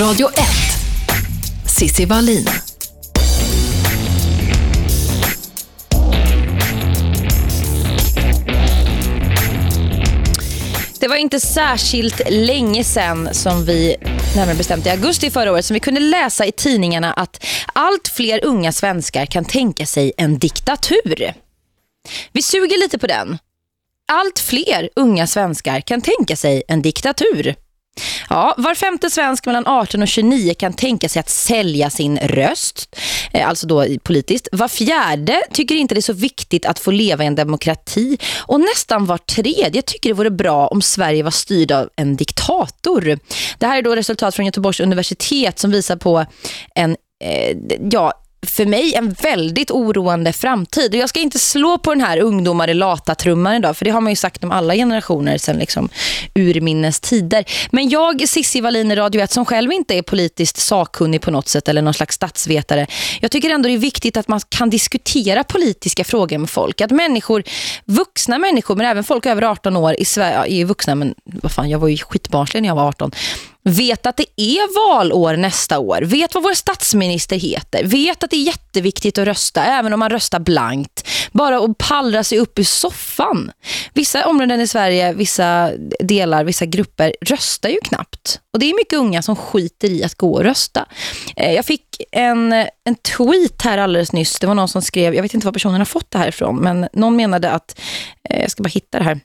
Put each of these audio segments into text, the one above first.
Radio 1. Sissi Wallin. Det var inte särskilt länge sedan som vi, närmare bestämt i augusti förra året, som vi kunde läsa i tidningarna att allt fler unga svenskar kan tänka sig en diktatur. Vi suger lite på den. Allt fler unga svenskar kan tänka sig en diktatur. Ja, var femte svensk mellan 18 och 29 kan tänka sig att sälja sin röst, eh, alltså då politiskt. Var fjärde tycker inte det är så viktigt att få leva i en demokrati och nästan var tredje tycker det vore bra om Sverige var styrd av en diktator. Det här är då resultat från Göteborgs universitet som visar på en eh, ja, för mig en väldigt oroande framtid. Och jag ska inte slå på den här ungdomar i lata trumman idag, för det har man ju sagt om alla generationer sedan liksom urminnes tider. Men jag, Sissi Wallin i Radio 1, som själv inte är politiskt sakkunnig på något sätt eller någon slags statsvetare, jag tycker ändå det är viktigt att man kan diskutera politiska frågor med folk. Att människor, vuxna människor, men även folk över 18 år i Sverige, är vuxna, men vad fan, jag var ju skitbarnslig när jag var 18 vet att det är valår nästa år, vet vad vår statsminister heter, vet att det är jätteviktigt att rösta även om man röstar blankt. Bara att pallra sig upp i soffan. Vissa områden i Sverige, vissa delar, vissa grupper röstar ju knappt. Och det är mycket unga som skiter i att gå och rösta. Eh, jag fick en, en tweet här alldeles nyss. Det var någon som skrev, jag vet inte var personen har fått det här ifrån, men någon menade att, eh, jag ska bara hitta det här,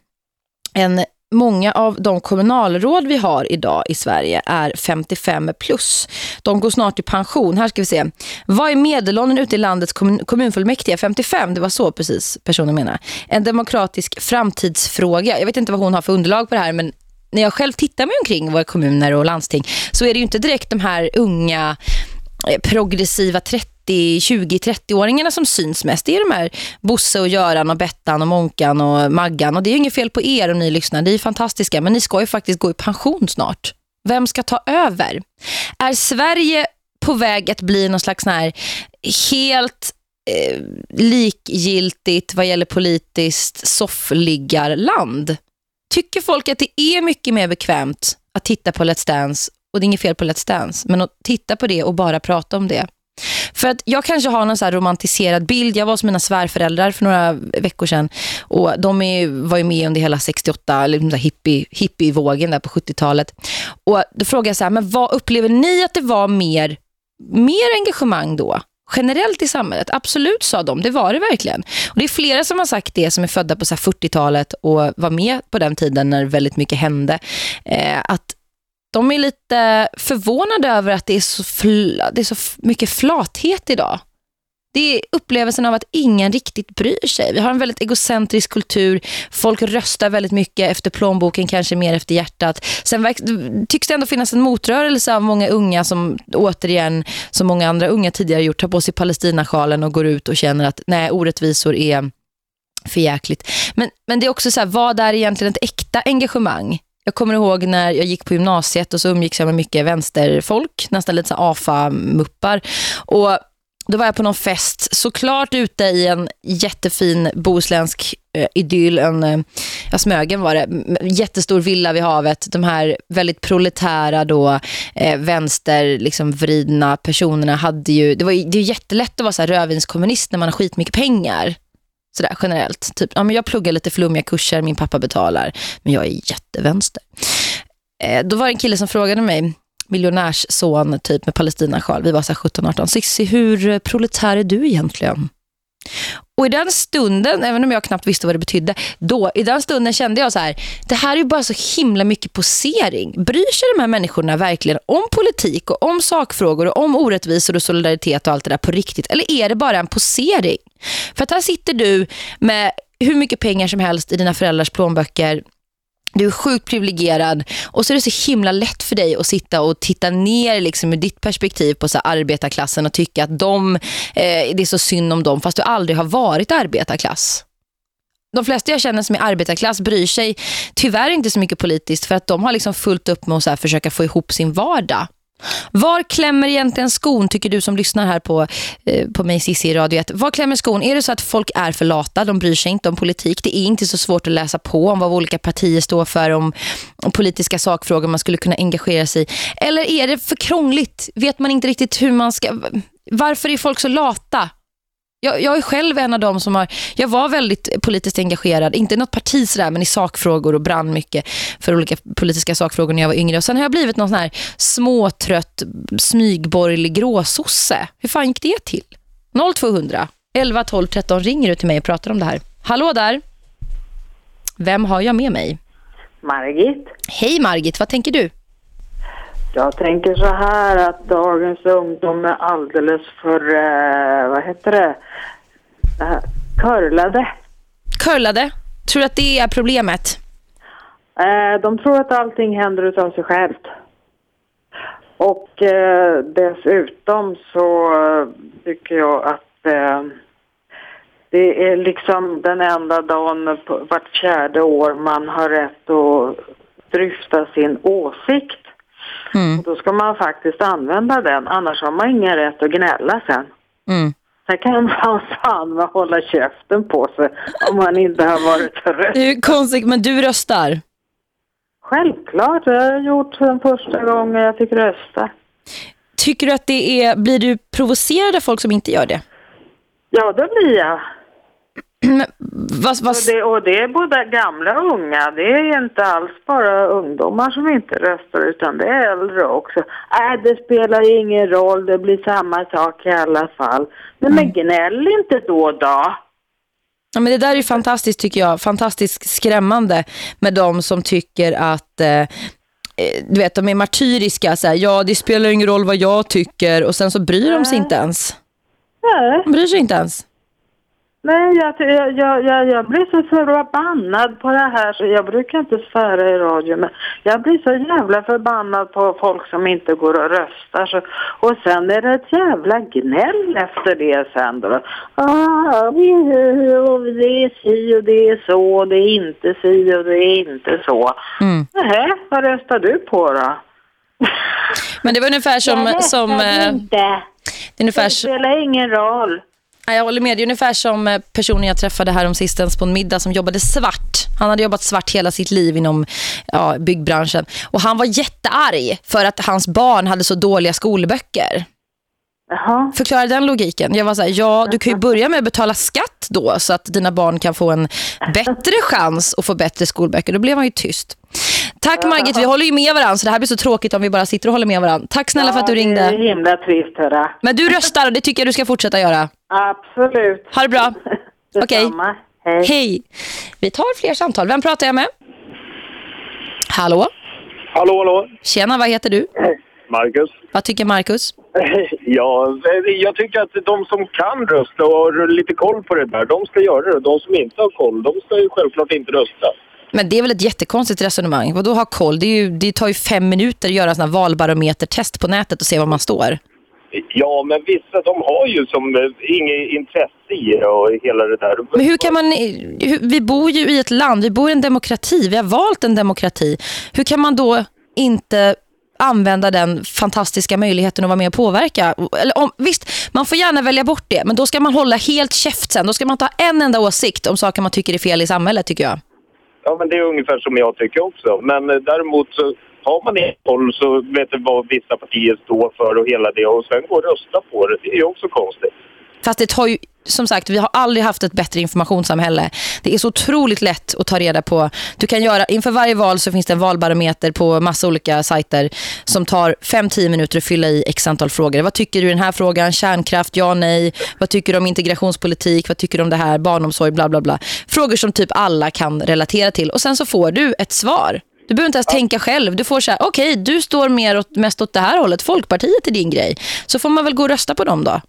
en många av de kommunalråd vi har idag i Sverige är 55 plus. De går snart i pension. Här ska vi se. Vad är medelåldern ute i landets kommun kommunfullmäktige? 55, det var så precis personen menar. En demokratisk framtidsfråga. Jag vet inte vad hon har för underlag på det här men när jag själv tittar mig omkring våra kommuner och landsting så är det ju inte direkt de här unga eh, progressiva 30 20-30-åringarna som syns mest. Det är de här Bosse och Göran och Bettan och Monkan och Maggan. Och det är ju inget fel på er om ni lyssnar. Det är fantastiska. Men ni ska ju faktiskt gå i pension snart. Vem ska ta över? Är Sverige på väg att bli någon slags här helt eh, likgiltigt vad gäller politiskt soffliggarland? Tycker folk att det är mycket mer bekvämt att titta på Let's Dance och det är inget fel på Let's Dance, men att titta på det och bara prata om det. För att jag kanske har någon så romantiserad bild. Jag var hos mina svärföräldrar för några veckor sedan. Och de är, var ju med under hela 68, liksom hippie, hippievågen där på 70-talet. Och då frågade jag så här, men vad upplever ni att det var mer, mer engagemang då? generellt i samhället. Absolut, sa de. Det var det verkligen. Och Det är flera som har sagt det som är födda på 40-talet och var med på den tiden när väldigt mycket hände. Eh, att de är lite förvånade över att det är så, det är så mycket flathet idag. Det är upplevelsen av att ingen riktigt bryr sig. Vi har en väldigt egocentrisk kultur. Folk röstar väldigt mycket efter plånboken, kanske mer efter hjärtat. Sen tycks det ändå finnas en motrörelse av många unga som återigen, som många andra unga tidigare gjort, tar på sig Palestinasjalen och går ut och känner att nej, orättvisor är för jäkligt. Men, men det är också så här, vad är egentligen ett äkta engagemang? Jag kommer ihåg när jag gick på gymnasiet och så umgicks jag med mycket vänsterfolk, nästan lite så AFA-muppar. Och då var jag på någon fest, såklart ute i en jättefin bohuslänsk eh, idyll, en, eh, ja, Smögen var det, jättestor villa vid havet. De här väldigt proletära då, eh, vänster liksom vridna personerna hade ju, det var det är jättelätt att vara så här rövinskommunist när man har skitmycket pengar. Sådär generellt. Typ, ja, men jag pluggar lite flummiga kurser, min pappa betalar. Men jag är jättevänster. Eh, då var det en kille som frågade mig, miljonärsson typ med palestinasjal. Vi var 17-18. Sissi, hur proletär är du egentligen? Och i den stunden, även om jag knappt visste vad det betydde, då, i den stunden kände jag så här, det här är ju bara så himla mycket posering. Bryr sig de här människorna verkligen om politik och om sakfrågor och om orättvisor och solidaritet och allt det där på riktigt? Eller är det bara en posering? För att här sitter du med hur mycket pengar som helst i dina föräldrars plånböcker du är sjukt privilegierad och så är det så himla lätt för dig att sitta och titta ner liksom ur ditt perspektiv på så arbetarklassen och tycka att de, eh, det är så synd om dem fast du aldrig har varit arbetarklass. De flesta jag känner som är arbetarklass bryr sig tyvärr inte så mycket politiskt för att de har liksom fullt upp med att så försöka få ihop sin vardag. Var klämmer egentligen skon tycker du som lyssnar här på, eh, på mig Cissi i Radio 1? Var klämmer skon? Är det så att folk är för lata? De bryr sig inte om politik. Det är inte så svårt att läsa på om vad olika partier står för, om, om politiska sakfrågor man skulle kunna engagera sig i. Eller är det för krångligt? Vet man inte riktigt hur man ska... Varför är folk så lata? Jag, jag är själv en av dem som har... Jag var väldigt politiskt engagerad. Inte i något parti sådär, men i sakfrågor och brann mycket för olika politiska sakfrågor när jag var yngre. Och sen har jag blivit någon sån här småtrött, smygborgerlig gråsosse. Hur fan gick det till? 0200 11 12 13 ringer du till mig och pratar om det här. Hallå där. Vem har jag med mig? Margit. Hej Margit, vad tänker du? Jag tänker så här att dagens ungdom är alldeles för, eh, vad heter det, uh, curlade. Curlade? Tror du att det är problemet? Eh, de tror att allting händer utav sig självt. Och eh, dessutom så eh, tycker jag att eh, det är liksom den enda dagen vart fjärde år man har rätt att dryfta sin åsikt. Mm. Och då ska man faktiskt använda den, annars har man ingen rätt att gnälla sen. Mm. Sen kan man fan hålla käften på sig om man inte har varit röst. Det är konstigt, men du röstar? Självklart, det har jag gjort sen första gången jag fick rösta. Tycker du att det är, blir du provocerad av folk som inte gör det? Ja, det blir jag. Vad, vad... Och, det, och det är både gamla och unga. Det är inte alls bara ungdomar som inte röstar utan det är äldre också. Äh, det spelar ingen roll, det blir samma sak i alla fall. Men, mm. men gnäll inte då då. Ja, men det där är fantastiskt tycker jag. Fantastiskt skrämmande med de som tycker att eh, eh, du vet, de är martyriska. Så här, ja, det spelar ingen roll vad jag tycker. Och sen så bryr de sig inte ens. Nej. De bryr sig inte ens. Nej, jag, jag, jag, jag blir så förbannad på det här så jag brukar inte svära i radio men jag blir så jävla förbannad på folk som inte går och röstar så, och sen är det ett jävla gnäll efter det sen då. Ah, det är si och det är så det är inte si och det är inte så. Mm. Nej, vad röstar du på då? Men det var ungefär som... Jag som, äh, inte. Det, ungefär... det spelar ingen roll. Jag håller med. Det är ungefär som eh, personen jag träffade här om sistens på en middag som jobbade svart. Han hade jobbat svart hela sitt liv inom ja, byggbranschen. Och han var jättearg för att hans barn hade så dåliga skolböcker. Jaha. Förklara den logiken. Jag var så här, ja du kan ju börja med att betala skatt då så att dina barn kan få en bättre chans att få bättre skolböcker. Då blev han ju tyst. Tack Margit, vi håller ju med varandra så det här blir så tråkigt om vi bara sitter och håller med varandra. Tack snälla ja, för att du ringde. det är himla trist höra. Men du röstar och det tycker jag du ska fortsätta göra. Absolut. Ha det bra. Okej. Okay. Hej. Hej. Vi tar fler samtal. Vem pratar jag med? Hallå? Hallå, hallå. Tjena, vad heter du? Marcus. Vad tycker Marcus? Ja, jag tycker att de som kan rösta och har lite koll på det där, de ska göra det. De som inte har koll, de ska ju självklart inte rösta. Men det är väl ett jättekonstigt resonemang. Vad då ha koll? Det, ju, det tar ju fem minuter att göra såna valbarometertest på nätet och se var man står. Ja, men vissa de har ju som eh, inget intresse i det och hela det där. Men hur kan man... Vi bor ju i ett land, vi bor i en demokrati, vi har valt en demokrati. Hur kan man då inte använda den fantastiska möjligheten att vara med och påverka. Eller om, visst, man får gärna välja bort det, men då ska man hålla helt käft sen. Då ska man ta en enda åsikt om saker man tycker är fel i samhället, tycker jag. Ja, men det är ungefär som jag tycker också. Men eh, däremot så har man ett koll så vet du vad vissa partier står för och hela det. Och sen går och rösta på det. Det är ju också konstigt. Fast det tar ju, som sagt, vi har aldrig haft ett bättre informationssamhälle. Det är så otroligt lätt att ta reda på. Du kan göra, inför varje val så finns det en valbarometer på massa olika sajter som tar 5-10 minuter att fylla i x antal frågor. Vad tycker du i den här frågan? Kärnkraft, ja, nej. Vad tycker du om integrationspolitik? Vad tycker du om det här? Barnomsorg, bla bla bla. Frågor som typ alla kan relatera till. Och sen så får du ett svar. Du behöver inte ens ja. tänka själv. Du får så här, okej, okay, du står mer åt, mest åt det här hållet. Folkpartiet är din grej. Så får man väl gå och rösta på dem då.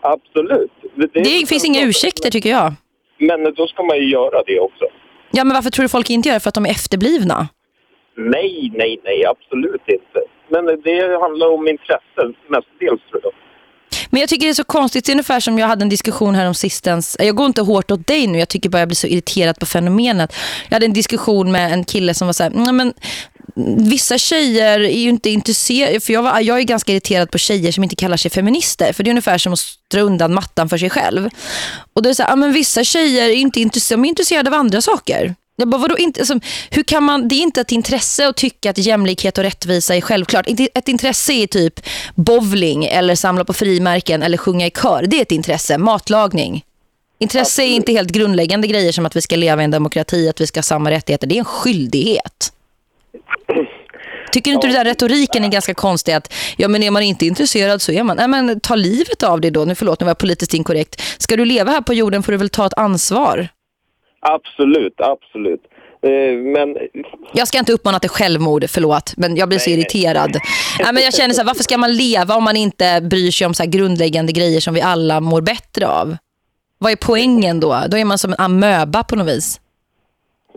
Absolut. Det, det, det finns inga ursäkter tycker jag. Men då ska man ju göra det också. Ja, men varför tror du folk inte gör det? För att de är efterblivna? Nej, nej, nej, absolut inte. Men det handlar om intresse mestadels tror jag. Men jag tycker det är så konstigt, det är ungefär som jag hade en diskussion här om sistens. Jag går inte hårt åt dig nu, jag tycker bara jag blir så irriterad på fenomenet. Jag hade en diskussion med en kille som var så här, men vissa tjejer är ju inte intresserade, för jag, var, jag är ganska irriterad på tjejer som inte kallar sig feminister, för det är ungefär som att dra undan mattan för sig själv. Och det är så här, ja, men vissa tjejer är inte intresserade, de är intresserade av andra saker. Jag bara, vadå, inte, alltså, hur kan man, det är inte ett intresse att tycka att jämlikhet och rättvisa är självklart. Ett intresse är typ bowling eller samla på frimärken eller sjunga i kör. Det är ett intresse, matlagning. Intresse är inte helt grundläggande grejer som att vi ska leva i en demokrati, att vi ska ha samma rättigheter. Det är en skyldighet. Tycker du inte ja. den där retoriken är ganska konstig att ja men är man inte intresserad så är man. Nej men ta livet av det då. Nu förlåt, nu var jag politiskt inkorrekt. Ska du leva här på jorden får du väl ta ett ansvar. Absolut, absolut. Eh, men... Jag ska inte uppmana till självmord, förlåt. Men jag blir så irriterad. Nej, men jag känner så här, varför ska man leva om man inte bryr sig om så grundläggande grejer som vi alla mår bättre av? Vad är poängen då? Då är man som en amöba på något vis.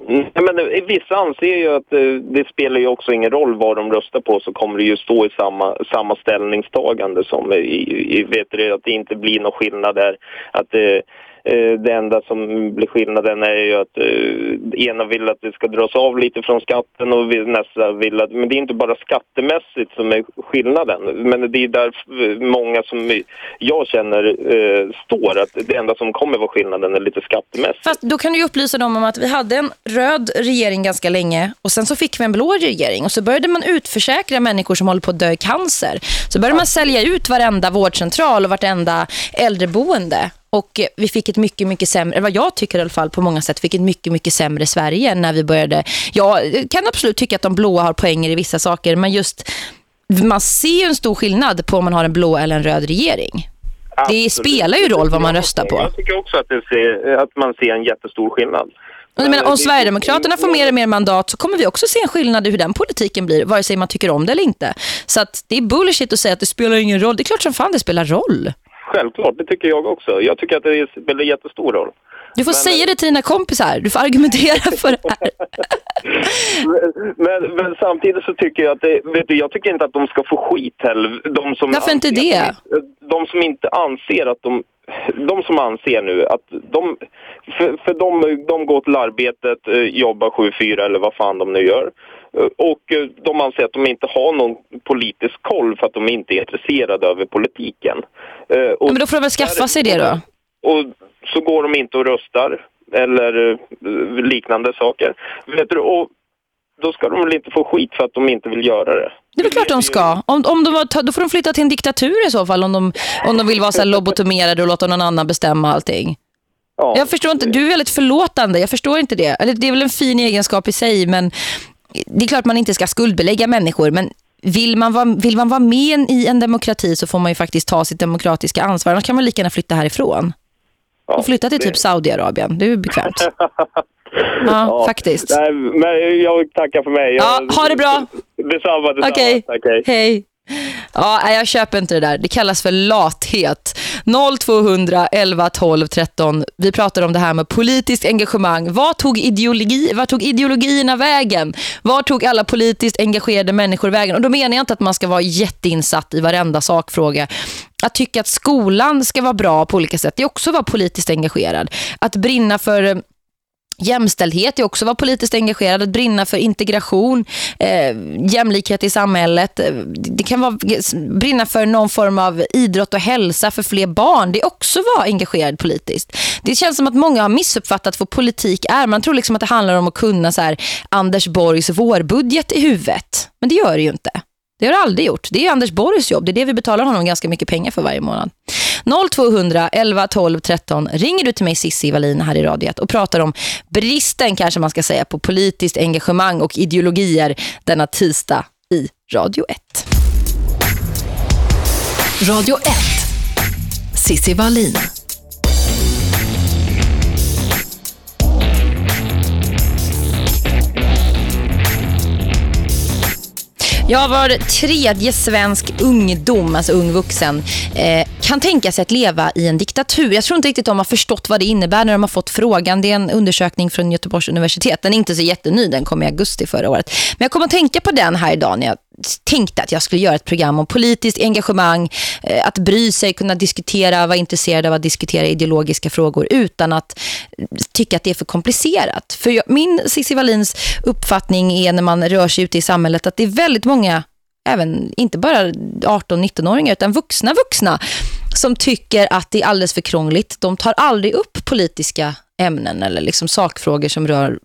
Mm, men eh, vissa anser ju att eh, det spelar ju också ingen roll vad de röstar på så kommer det ju stå i samma, samma ställningstagande som i, i vet du, att det inte blir någon skillnad där. Att det, Eh, det enda som blir skillnaden är ju att eh, ena vill att det ska dras av lite från skatten och nästa vill att... Men det är inte bara skattemässigt som är skillnaden. Men det är där många som jag känner eh, står att det enda som kommer vara skillnaden är lite skattemässigt. Fast då kan du upplysa dem om att vi hade en röd regering ganska länge och sen så fick vi en blå regering och så började man utförsäkra människor som håller på att dö i cancer. Så började man sälja ut varenda vårdcentral och vartenda äldreboende och vi fick ett mycket, mycket sämre, vad jag tycker i alla fall på många sätt, fick ett mycket, mycket sämre Sverige när vi började. Jag kan absolut tycka att de blåa har poänger i vissa saker, men just man ser ju en stor skillnad på om man har en blå eller en röd regering. Absolut. Det spelar ju roll vad man röstar på. Jag tycker också att, ser, att man ser en jättestor skillnad. Men, men om Sverigedemokraterna får mer och mer mandat så kommer vi också se en skillnad i hur den politiken blir, vare sig man tycker om det eller inte. Så det är bullshit att säga att det spelar ingen roll. Det är klart som fan det spelar roll. Självklart, det tycker jag också. Jag tycker att det spelar jättestor roll. Du får men, säga det till dina kompisar. Du får argumentera för det här. men, men, samtidigt så tycker jag att det, vet du, jag tycker inte att de ska få skit heller. De som Varför inte det? De som inte anser att de de som anser nu att de, för, för de, de går till arbetet, eh, jobbar 7-4 eller vad fan de nu gör. Eh, och eh, de anser att de inte har någon politisk koll för att de inte är intresserade över politiken. Och men då får de väl skaffa sig det då? Och så går de inte och röstar eller liknande saker. Vet du, och då ska de väl inte få skit för att de inte vill göra det. Det är väl klart de ska. Om, om de var, då får de flytta till en diktatur i så fall om de, om de vill vara så lobotomerade och låta någon annan bestämma allting. Ja. Jag förstår inte, du är väldigt förlåtande, jag förstår inte det. Eller det är väl en fin egenskap i sig, men det är klart man inte ska skuldbelägga människor, men vill man, vara, vill man vara med i en demokrati så får man ju faktiskt ta sitt demokratiska ansvar. Annars kan man lika gärna flytta härifrån. Ja, och flytta till det... typ Saudiarabien. Det är bekvämt. Ja, ja, faktiskt. Nej, men jag tackar för mig. Ja, ha det bra. Detsamma, detsamma. Okej, okay. hej. Ja, jag köper inte det där. Det kallas för lathet. 0200 11 12 13. Vi pratar om det här med politiskt engagemang. Vad tog, ideologi, vad tog ideologierna vägen? Var tog alla politiskt engagerade människor vägen? Och då menar jag inte att man ska vara jätteinsatt i varenda sakfråga. Att tycka att skolan ska vara bra på olika sätt. Det är också att vara politiskt engagerad. Att brinna för jämställdhet är också att vara politiskt engagerad, att brinna för integration, eh, jämlikhet i samhället. Eh, det kan vara brinna för någon form av idrott och hälsa för fler barn. Det är också att vara engagerad politiskt. Det känns som att många har missuppfattat vad politik är. Man tror liksom att det handlar om att kunna så här, Anders Borgs vårbudget i huvudet. Men det gör det ju inte. Det har det aldrig gjort. Det är Anders Borgs jobb. Det är det vi betalar honom ganska mycket pengar för varje månad. 0200 11 12 13 ringer du till mig Sissi Wallin här i radiet och pratar om bristen kanske man ska säga på politiskt engagemang och ideologier denna tisdag i Radio 1. Radio 1. Sissi Wallin. Ja, var tredje svensk ungdom, alltså ung vuxen, eh, kan tänka sig att leva i en diktatur. Jag tror inte riktigt de har förstått vad det innebär när de har fått frågan. Det är en undersökning från Göteborgs universitet. Den är inte så jätteny, den kom i augusti förra året. Men jag kommer att tänka på den här idag när jag tänkte att jag skulle göra ett program om politiskt engagemang, eh, att bry sig, kunna diskutera, vara intresserad av att diskutera ideologiska frågor utan att eh, tycka att det är för komplicerat. För jag, min Cissi Wallins uppfattning är när man rör sig ute i samhället att det är väldigt många även inte bara 18-19-åringar utan vuxna vuxna som tycker att det är alldeles för krångligt. De tar aldrig upp politiska ämnen eller liksom sakfrågor som rör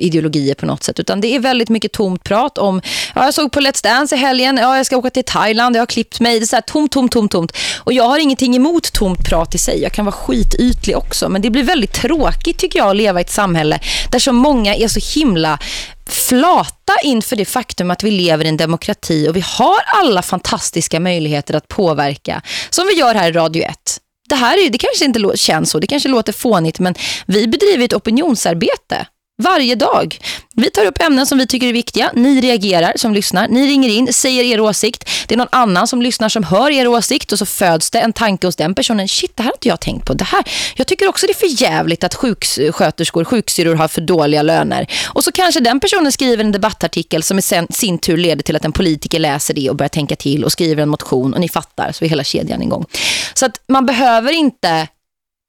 ideologier på något sätt. Utan det är väldigt mycket tomt prat om, ja jag såg på Let's Dance i helgen, ja jag ska åka till Thailand, jag har klippt mig, det är så här tomt, tomt, tomt, tomt. Och jag har ingenting emot tomt prat i sig, jag kan vara skitytlig också. Men det blir väldigt tråkigt tycker jag att leva i ett samhälle där så många är så himla flata inför det faktum att vi lever i en demokrati och vi har alla fantastiska möjligheter att påverka som vi gör här i Radio 1. Det här är, det kanske inte känns så, det kanske låter fånigt men vi bedriver ett opinionsarbete varje dag. Vi tar upp ämnen som vi tycker är viktiga. Ni reagerar som lyssnar. Ni ringer in, säger er åsikt. Det är någon annan som lyssnar som hör er åsikt och så föds det en tanke hos den personen. Shit, det här har inte jag tänkt på. Det här. Jag tycker också det är för jävligt att sjuksköterskor, sjuksyror har för dåliga löner. Och så kanske den personen skriver en debattartikel som i sin tur leder till att en politiker läser det och börjar tänka till och skriver en motion och ni fattar så är hela kedjan igång. Så att man behöver inte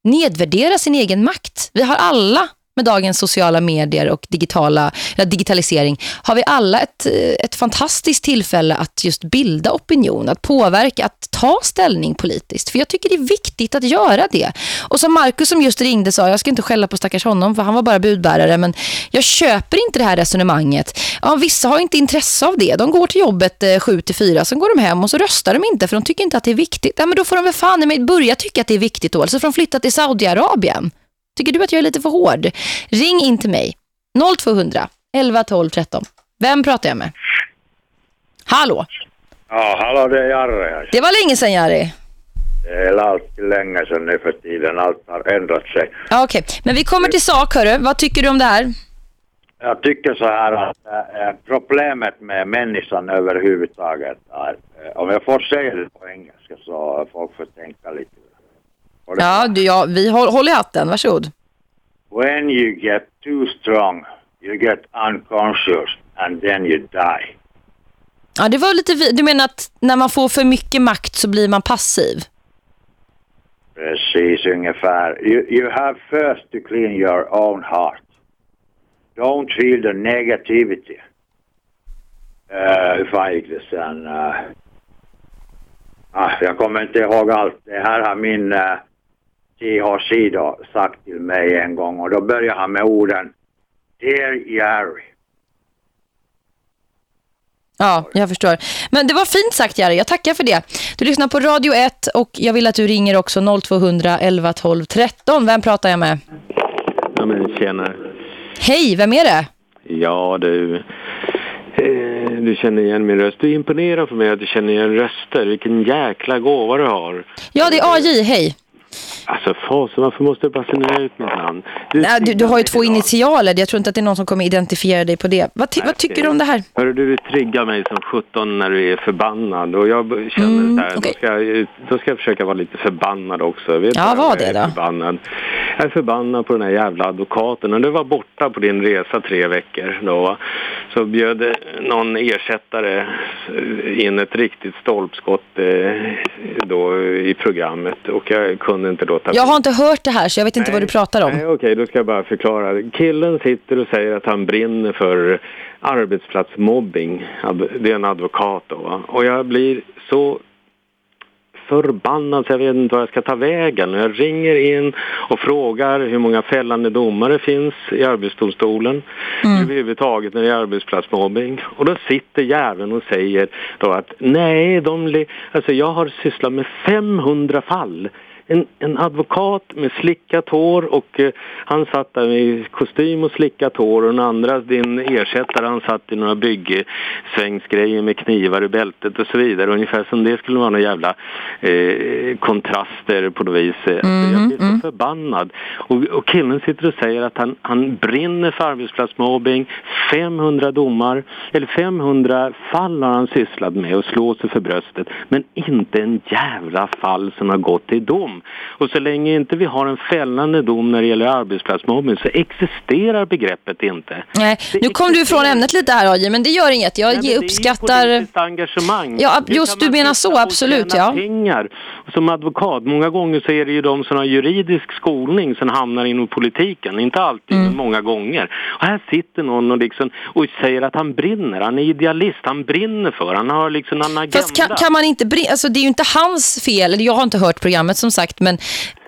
nedvärdera sin egen makt. Vi har alla med dagens sociala medier och digitala, digitalisering har vi alla ett, eh, ett fantastiskt tillfälle att just bilda opinion, att påverka, att ta ställning politiskt. För jag tycker det är viktigt att göra det. Och som Markus som just ringde sa, jag ska inte skälla på stackars honom för han var bara budbärare, men jag köper inte det här resonemanget. Ja, vissa har inte intresse av det. De går till jobbet eh, 7 till 4, sen går de hem och så röstar de inte för de tycker inte att det är viktigt. Ja, men då får de väl fan i mig börja tycka att det är viktigt då. Alltså får de flytta till Saudiarabien. Tycker du att jag är lite för hård? Ring in till mig. 0200 11 12 13. Vem pratar jag med? Hallå? Ja, hallå det är Jarre. Det var länge sedan Jari. Det är alltid länge sedan nu för tiden. Allt har ändrat sig. Ja, Okej, okay. men vi kommer till sak hörru. Vad tycker du om det här? Jag tycker så här att äh, problemet med människan överhuvudtaget är, äh, om jag får säga det på engelska så folk får tänka lite Ja, du, ja, vi håller i hatten. Varsågod. When you get too strong, you get unconscious and then you die. Ja, det var lite... Du menar att när man får för mycket makt så blir man passiv? Precis, ungefär. You, you have first to clean your own heart. Don't feel the negativity. Uh, hur fan gick det sen? Uh, ah, jag kommer inte ihåg allt. Det här har min... Uh, THC då sagt till mig en gång och då började han med orden Dear Jerry. Ja, jag förstår. Men det var fint sagt Jerry, jag tackar för det. Du lyssnar på Radio 1 och jag vill att du ringer också 0200 11 12 13. Vem pratar jag med? Ja men tjena. Hej, vem är det? Ja du, eh, du känner igen min röst. Du imponerar för mig att du känner igen röster. Vilken jäkla gåva du har. Ja, det är AJ, hej. Alltså fasen, varför måste du basunera ut mitt namn? Du, Nej, du, du har ju två initialer. Jag tror inte att det är någon som kommer identifiera dig på det. Vad, ty vad tycker du om det här? Hörru, du triggar mig som 17 när du är förbannad. Och jag känner mm, så här, okay. då, ska jag, då ska jag försöka vara lite förbannad också. Vet ja, vad det då? Förbannad. Jag är förbannad på den här jävla advokaten. Och du var borta på din resa tre veckor då. Så bjöd någon ersättare in ett riktigt stolpskott eh, då i programmet. Och jag kunde inte då ta Jag har inte hört det här så jag vet inte vad du pratar om. Nej, okej, då ska jag bara förklara. Killen sitter och säger att han brinner för arbetsplatsmobbing. Det är en advokat då. Och jag blir så förbannad så jag vet inte vad jag ska ta vägen. Jag ringer in och frågar hur många fällande domare finns i arbetsdomstolen mm. överhuvudtaget när det är arbetsplatsmobbing. Och då sitter jäveln och säger då att nej, de alltså jag har sysslat med 500 fall en, en advokat med slickat hår och eh, han satt där i kostym och slickat hår och den andra, din ersättare, han satt i några byggsvängsgrejer med knivar i bältet och så vidare. Ungefär som det skulle vara några jävla eh, kontraster på något vis. Mm, jag blir så mm. förbannad. Och, och killen sitter och säger att han, han brinner för arbetsplatsmobbing, 500 domar, eller 500 fall har han sysslat med och slår sig för bröstet, men inte en jävla fall som har gått till dom. Och så länge inte vi har en fällande dom när det gäller arbetsplatsmobbning så existerar begreppet inte. Nej, nu kom du ifrån ämnet lite här AJ, men det gör inget. Jag Nej, uppskattar... Det är engagemang. Ja, just du menar så, absolut. Ja. pengar som advokat. Många gånger så är det ju de som har juridisk skolning som hamnar inom politiken. Inte alltid, mm. men många gånger. Och här sitter någon och, liksom, och säger att han brinner. Han är idealist, han brinner för. Han har liksom en agenda. Fast kan, kan man inte brinna? Alltså det är ju inte hans fel. Jag har inte hört programmet som sagt, men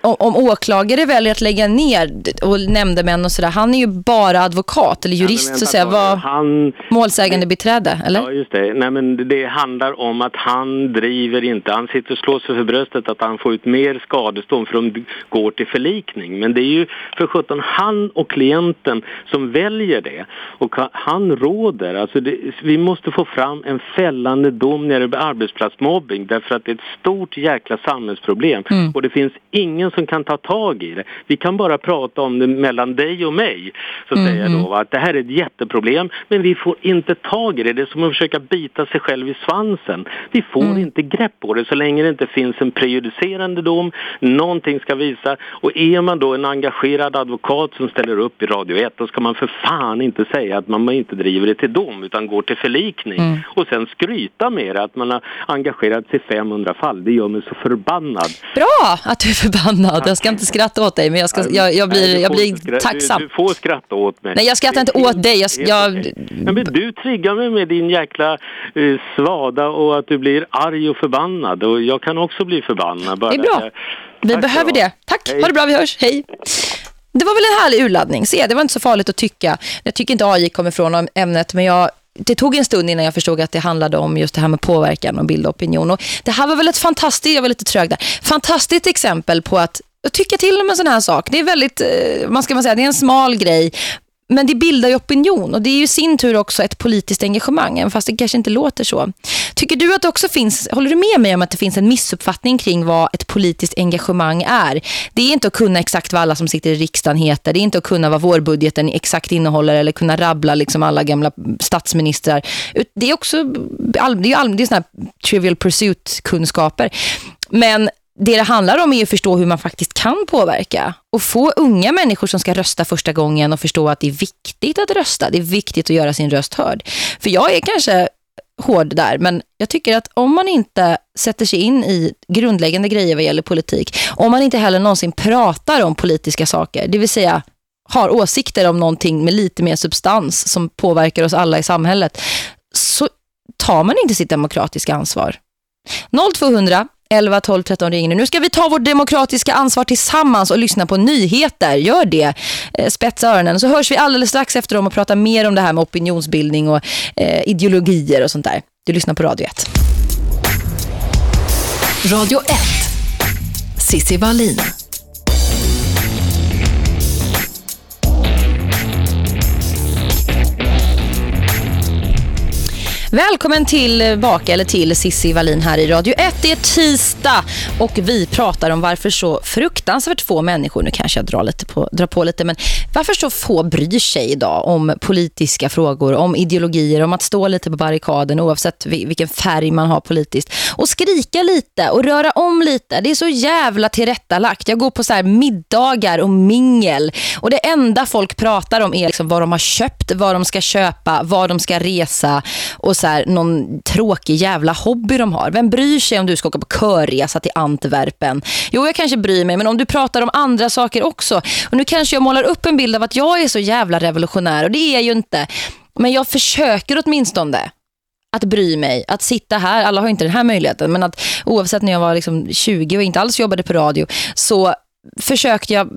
om, om åklagare väljer att lägga ner och nämndemän och sådär, han är ju bara advokat eller jurist ja, så att säga, var han, målsägande beträde, eller? Ja, just det. Nej, men det handlar om att han driver inte, han sitter och slår sig för bröstet att han får ut mer skadestånd för de går till förlikning. Men det är ju för 17 han och klienten som väljer det. Och han råder, alltså det, vi måste få fram en fällande dom när det blir arbetsplatsmobbing därför att det är ett stort jäkla samhällsproblem. Mm. Och det finns ingen som kan ta tag i det. Vi kan bara prata om det mellan dig och mig. Så mm. säger jag då att det här är ett jätteproblem men vi får inte tag i det. Det är som att försöka bita sig själv i svansen. Vi får mm. inte grepp på det så länge det inte finns en prejudicerande dom. Någonting ska visa. Och är man då en engagerad advokat som ställer upp i Radio 1 då ska man för fan inte säga att man inte driver det till dom utan går till förlikning. Mm. Och sen skryta med det att man har engagerat sig i 500 fall. Det gör mig så förbannad. Bra att du är förbannad förbannad. Jag ska inte skratta åt dig, men jag, ska, jag, jag blir, jag blir tacksam. Du, du, får skratta åt mig. Nej, jag skrattar inte åt dig. Jag, jag... Ja, men du triggar mig med din jäkla uh, svada och att du blir arg och förbannad. Och jag kan också bli förbannad. Bara det är bra. Vi Tack behöver det. Tack, Hej. ha det bra, vi hörs. Hej. Det var väl en härlig urladdning. Se, det var inte så farligt att tycka. Jag tycker inte AI kommer från ämnet, men jag det tog en stund innan jag förstod att det handlade om just det här med påverkan och bilda opinion. Och det här var väl ett fantastiskt, jag var lite trög där, fantastiskt exempel på att tycka till om en sån här sak. Det är väldigt, eh, man ska man säga, det är en smal grej. Men det bildar ju opinion och det är ju sin tur också ett politiskt engagemang fast det kanske inte låter så. Tycker du att det också finns, håller du med mig om att det finns en missuppfattning kring vad ett politiskt engagemang är? Det är inte att kunna exakt vad alla som sitter i riksdagen heter. Det är inte att kunna vad vårbudgeten exakt innehåller eller kunna rabbla liksom alla gamla statsministrar. Det är också det är, all, det är såna här trivial pursuit kunskaper. Men det det handlar om är att förstå hur man faktiskt kan påverka och få unga människor som ska rösta första gången och förstå att det är viktigt att rösta. Det är viktigt att göra sin röst hörd. För jag är kanske hård där, men jag tycker att om man inte sätter sig in i grundläggande grejer vad gäller politik, om man inte heller någonsin pratar om politiska saker, det vill säga har åsikter om någonting med lite mer substans som påverkar oss alla i samhället, så tar man inte sitt demokratiska ansvar. 0200 11, 12, 13 ringer nu. ska vi ta vårt demokratiska ansvar tillsammans och lyssna på nyheter. Gör det. Eh, spetsa öronen. Så hörs vi alldeles strax efter dem och prata mer om det här med opinionsbildning och eh, ideologier och sånt där. Du lyssnar på Radio 1. Radio 1. Sissi Wallin. Välkommen tillbaka eh, eller till Sissi Wallin här i Radio 1. Det är tisdag och vi pratar om varför så fruktansvärt få människor, nu kanske jag drar, lite på, drar på lite, men varför så få bryr sig idag om politiska frågor, om ideologier, om att stå lite på barrikaden oavsett vilken färg man har politiskt. Och skrika lite och röra om lite. Det är så jävla tillrättalagt. Jag går på så här middagar och mingel och det enda folk pratar om är liksom vad de har köpt, vad de ska köpa, vad de ska resa och så här, någon tråkig jävla hobby de har. Vem bryr sig om du ska åka på körresa till Antwerpen? Jo, jag kanske bryr mig, men om du pratar om andra saker också. Och nu kanske jag målar upp en bild av att jag är så jävla revolutionär och det är jag ju inte. Men jag försöker åtminstone att bry mig, att sitta här, alla har inte den här möjligheten, men att oavsett när jag var liksom 20 och inte alls jobbade på radio så försökte jag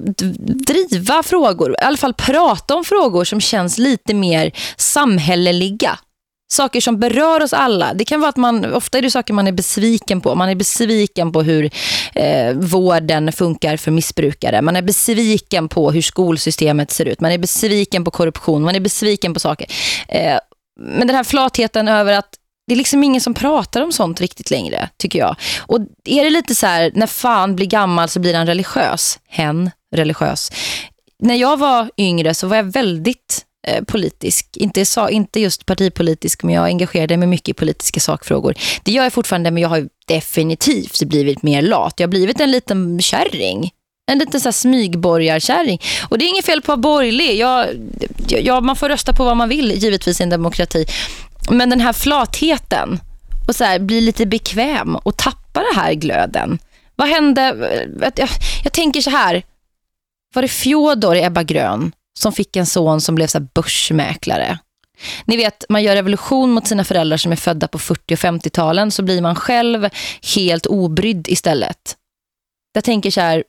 driva frågor, i alla fall prata om frågor som känns lite mer samhälleliga saker som berör oss alla. Det kan vara att man, ofta är det saker man är besviken på. Man är besviken på hur eh, vården funkar för missbrukare. Man är besviken på hur skolsystemet ser ut. Man är besviken på korruption. Man är besviken på saker. Eh, men den här flatheten över att det är liksom ingen som pratar om sånt riktigt längre, tycker jag. Och är det lite så här, när fan blir gammal så blir han religiös. Hen, religiös. När jag var yngre så var jag väldigt eh, politisk. Inte, sa, inte just partipolitisk, men jag engagerade mig mycket i politiska sakfrågor. Det gör jag fortfarande, men jag har definitivt blivit mer lat. Jag har blivit en liten kärring. En liten så här smygborgarkärring. Och det är inget fel på att vara borgerlig. Jag, jag, man får rösta på vad man vill, givetvis i en demokrati. Men den här flatheten och så här, bli lite bekväm och tappa det här glöden. Vad hände? Jag, jag tänker så här. Var det Fjodor i Ebba Grön som fick en son som blev så börsmäklare? Ni vet, man gör revolution mot sina föräldrar som är födda på 40- och 50-talen så blir man själv helt obrydd istället. Jag tänker så här,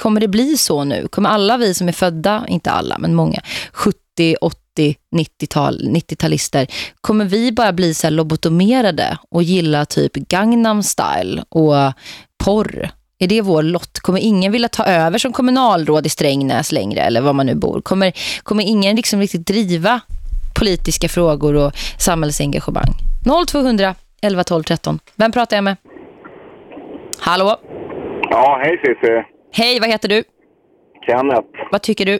kommer det bli så nu? Kommer alla vi som är födda, inte alla men många, 70, 80, 90-tal, 90-talister, kommer vi bara bli så lobotomerade och gilla typ Gangnam style och porr? Är det vår lott? Kommer ingen vilja ta över som kommunalråd i Strängnäs längre eller var man nu bor? Kommer, kommer ingen liksom riktigt driva politiska frågor och samhällsengagemang? 0200 11 12 13. Vem pratar jag med? Hallå? Ja, hej Cissi. Hej, vad heter du? Kenneth. Vad tycker du?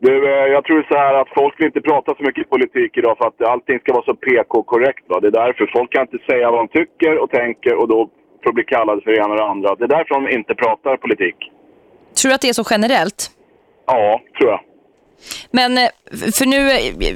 Du, eh, jag tror så här att folk vill inte prata så mycket politik idag för att allting ska vara så PK-korrekt. Va? Det är därför folk kan inte säga vad de tycker och tänker och då får bli kallade för det ena och det andra. Det är därför de inte pratar politik. Tror du att det är så generellt? Ja, tror jag. Men eh, för nu,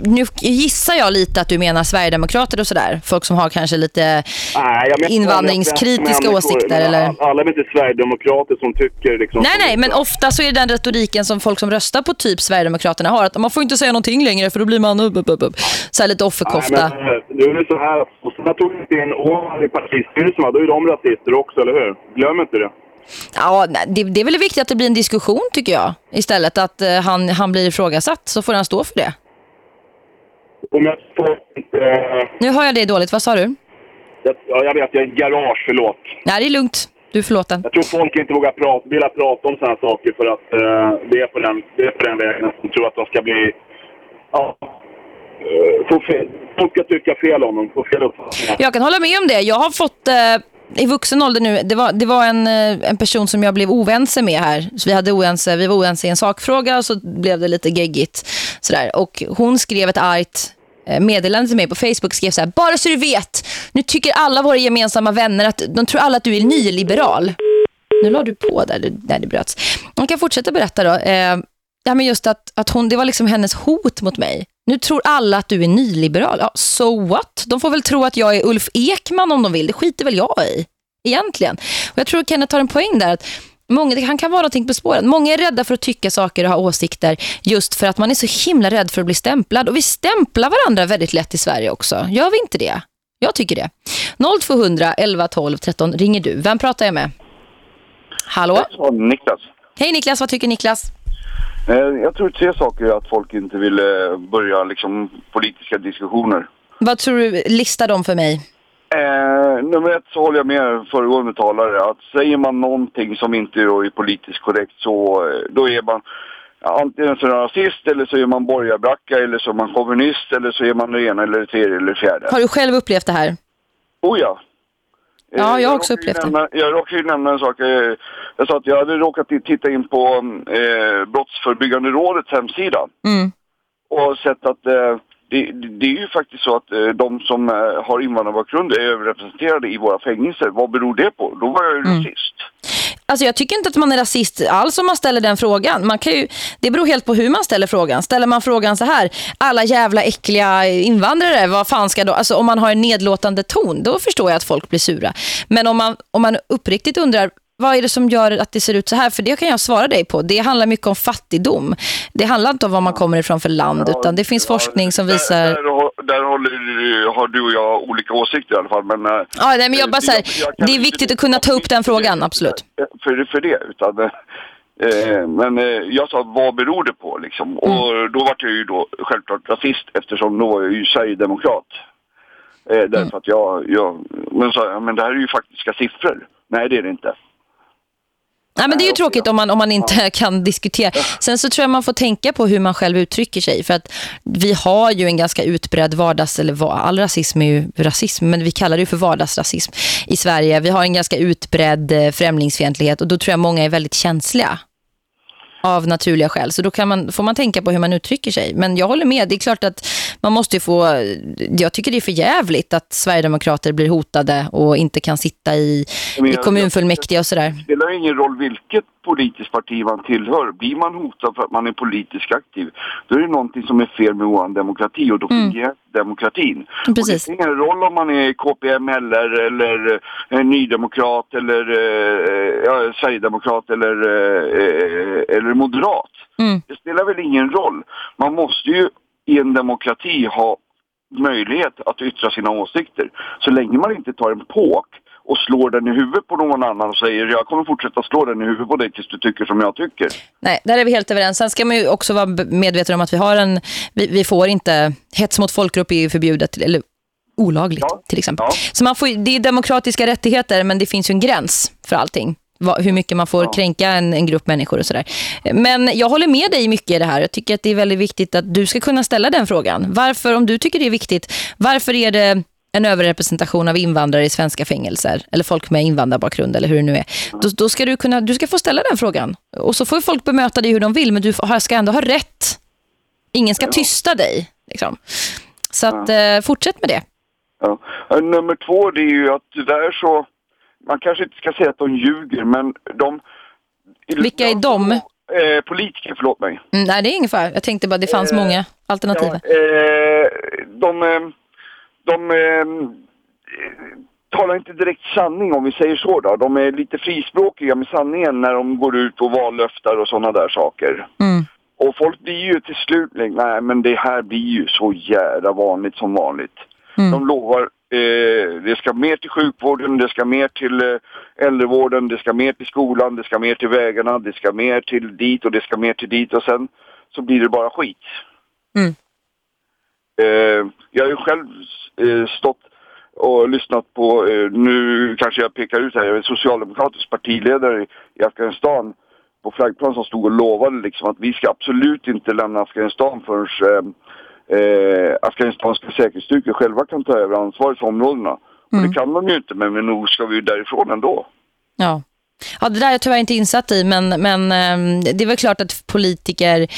nu gissar jag lite att du menar Sverigedemokrater och sådär. Folk som har kanske lite nej, invandringskritiska åsikter. Eller? Alla är inte Sverigedemokrater som tycker... Liksom, nej, nej, men ofta så är det den retoriken som folk som röstar på typ Sverigedemokraterna har. Att man får inte säga någonting längre för då blir man... Upp, upp, upp. Så här lite offerkofta. Nej, men, eh, nu är det så här. Och sen tog inte in Åman i partistyrelsen. Då är de rasister också, eller hur? Glöm inte det. Ja, det, det är väl viktigt att det blir en diskussion tycker jag. Istället att uh, han, han blir ifrågasatt så får han stå för det. Om jag får inte... Nu hör jag det dåligt, vad sa du? Jag, ja, jag vet, jag är i garage, förlåt. Nej, det är lugnt. Du är förlåten. Jag tror folk inte vågar prata, vilja prata om sådana saker för att uh, det, är på den, det är på den vägen de tror att de ska bli... Ja, få fel. Folk ska tycka fel om dem, få fel uppfattningar. Jag kan hålla med om det. Jag har fått... Uh i vuxen ålder nu, det var, det var en, eh, en person som jag blev oense med här. Så vi, hade oense, vi var oense i en sakfråga och så blev det lite geggigt. Sådär. Och hon skrev ett argt eh, meddelande till mig på Facebook skrev så här, bara så du vet, nu tycker alla våra gemensamma vänner att de tror alla att du är nyliberal. Nu la du på där, där det bröts. Man kan fortsätta berätta då. Eh, Ja, men just att, att hon, det var liksom hennes hot mot mig. Nu tror alla att du är nyliberal. Ja, so what? De får väl tro att jag är Ulf Ekman om de vill. Det skiter väl jag i, egentligen. Och jag tror att Kenneth tar en poäng där. att Många, han kan vara någonting på spåren. Många är rädda för att tycka saker och ha åsikter just för att man är så himla rädd för att bli stämplad. Och vi stämplar varandra väldigt lätt i Sverige också. Gör vi inte det? Jag tycker det. 0200 11 12 13 ringer du. Vem pratar jag med? Hallå? Niklas. Hej Niklas, vad tycker Niklas? Eh, jag tror tre saker är att folk inte vill eh, börja liksom, politiska diskussioner. Vad tror du? Lista dem för mig. Eh, nummer ett så håller jag med föregående talare att säger man någonting som inte är politiskt korrekt så eh, då är man antingen så är man rasist eller så är man borgarbracka eller så är man kommunist eller så är man det ena eller det tredje eller det fjärde. Har du själv upplevt det här? Oh ja. Ja, jag har också upplevt det. Jag råkade ju nämna en sak. Jag sa att jag hade råkat titta in på eh, Brottsförebyggande rådets hemsida. Mm. Och sett att eh, det, det, är ju faktiskt så att eh, de som eh, har invandrarbakgrund är överrepresenterade i våra fängelser. Vad beror det på? Då var jag ju mm. rasist. Alltså jag tycker inte att man är rasist alls om man ställer den frågan. Man kan ju, det beror helt på hur man ställer frågan. Ställer man frågan så här, alla jävla äckliga invandrare, vad fan ska då? Alltså om man har en nedlåtande ton, då förstår jag att folk blir sura. Men om man, om man uppriktigt undrar, vad är det som gör att det ser ut så här? För det kan jag svara dig på. Det handlar mycket om fattigdom. Det handlar inte om var man kommer ifrån för land, ja, utan det finns ja, forskning som visar... Där, där, där håller, har du och jag olika åsikter i alla fall. Men, eh, ja, nej, men jag bara säger, det är viktigt att kunna ta upp den frågan, absolut. För, för det, utan... Eh, men eh, jag sa, vad beror det på liksom? Mm. Och då var jag ju då självklart rasist eftersom då var jag ju Sverigedemokrat. Eh, därför mm. att jag, jag men, så, men det här är ju faktiska siffror. Nej, det är det inte. Nej, men det är ju tråkigt om man, om man inte kan diskutera. Sen så tror jag man får tänka på hur man själv uttrycker sig. För att vi har ju en ganska utbredd vardags... Eller all rasism är ju rasism, men vi kallar det ju för vardagsrasism i Sverige. Vi har en ganska utbredd eh, främlingsfientlighet och då tror jag många är väldigt känsliga. Av naturliga skäl. Så då kan man, får man tänka på hur man uttrycker sig. Men jag håller med, det är klart att man måste ju få... Jag tycker det är för jävligt att Sverigedemokrater blir hotade och inte kan sitta i, i kommunfullmäktige och sådär. Det spelar ingen roll vilket politiskt parti man tillhör. Blir man hotad för att man är politiskt aktiv, då är det någonting som är fel med vår demokrati och då Mm. fungerar demokratin. Precis. Det spelar ingen roll om man är KPML eller eh, nydemokrat eller eh, sverigedemokrat eller, eh, eller moderat. Mm. Det spelar väl ingen roll. Man måste ju i en demokrati ha möjlighet att yttra sina åsikter. Så länge man inte tar en påk och slår den i huvudet på någon annan och säger jag kommer fortsätta slå den i huvudet på dig tills du tycker som jag tycker. Nej, där är vi helt överens. Sen ska man ju också vara medveten om att vi har en... Vi, vi får inte... Hets mot folkgrupp är ju förbjudet, eller olagligt Ja. till exempel. Ja. Så man får, det är demokratiska rättigheter, men det finns ju en gräns för allting. Hur mycket man får Ja. kränka en, en grupp människor och sådär. Men jag håller med dig mycket i det här. Jag tycker att det är väldigt viktigt att du ska kunna ställa den frågan. Varför, om du tycker det är viktigt, varför är det en överrepresentation av invandrare i svenska fängelser eller folk med invandrarbakgrund eller hur det nu är. Då, då ska du kunna du ska få ställa den frågan. Och så får folk bemöta dig hur de vill men du ska ändå ha rätt. Ingen ska tysta dig liksom. Så att eh, fortsätt med det. Ja. Nummer två det är ju att tyvärr så, man kanske inte ska säga att de ljuger men de... Vilka är de? Eh, politiker, förlåt mig. Mm, nej, det är ingen fara. Jag tänkte bara det fanns Eh, många alternativ. Ja, eh, de eh, de eh, talar inte direkt sanning om vi säger så då. De är lite frispråkiga med sanningen när de går ut och vallöftar och sådana där saker. Mm. Och folk blir ju till slut, nej men det här blir ju så jävla vanligt som vanligt. Mm. De lovar, eh, det ska mer till sjukvården, det ska mer till eh, äldrevården, det ska mer till skolan, det ska mer till vägarna, det ska mer till dit och det ska mer till dit och sen så blir det bara skit. Mm. Eh, jag har ju själv stått och lyssnat på, eh, nu kanske jag pekar ut här, jag är socialdemokratisk partiledare i, Afghanistan på flaggplan som stod och lovade liksom att vi ska absolut inte lämna Afghanistan förrän eh, eh, afghanistanska säkerhetsstyrkor själva kan ta över ansvaret för områdena. Och det kan de ju inte, men, nog ska vi ju därifrån ändå. Ja. ja, det där är jag tyvärr inte insatt i men, men ehm, det är väl klart att politiker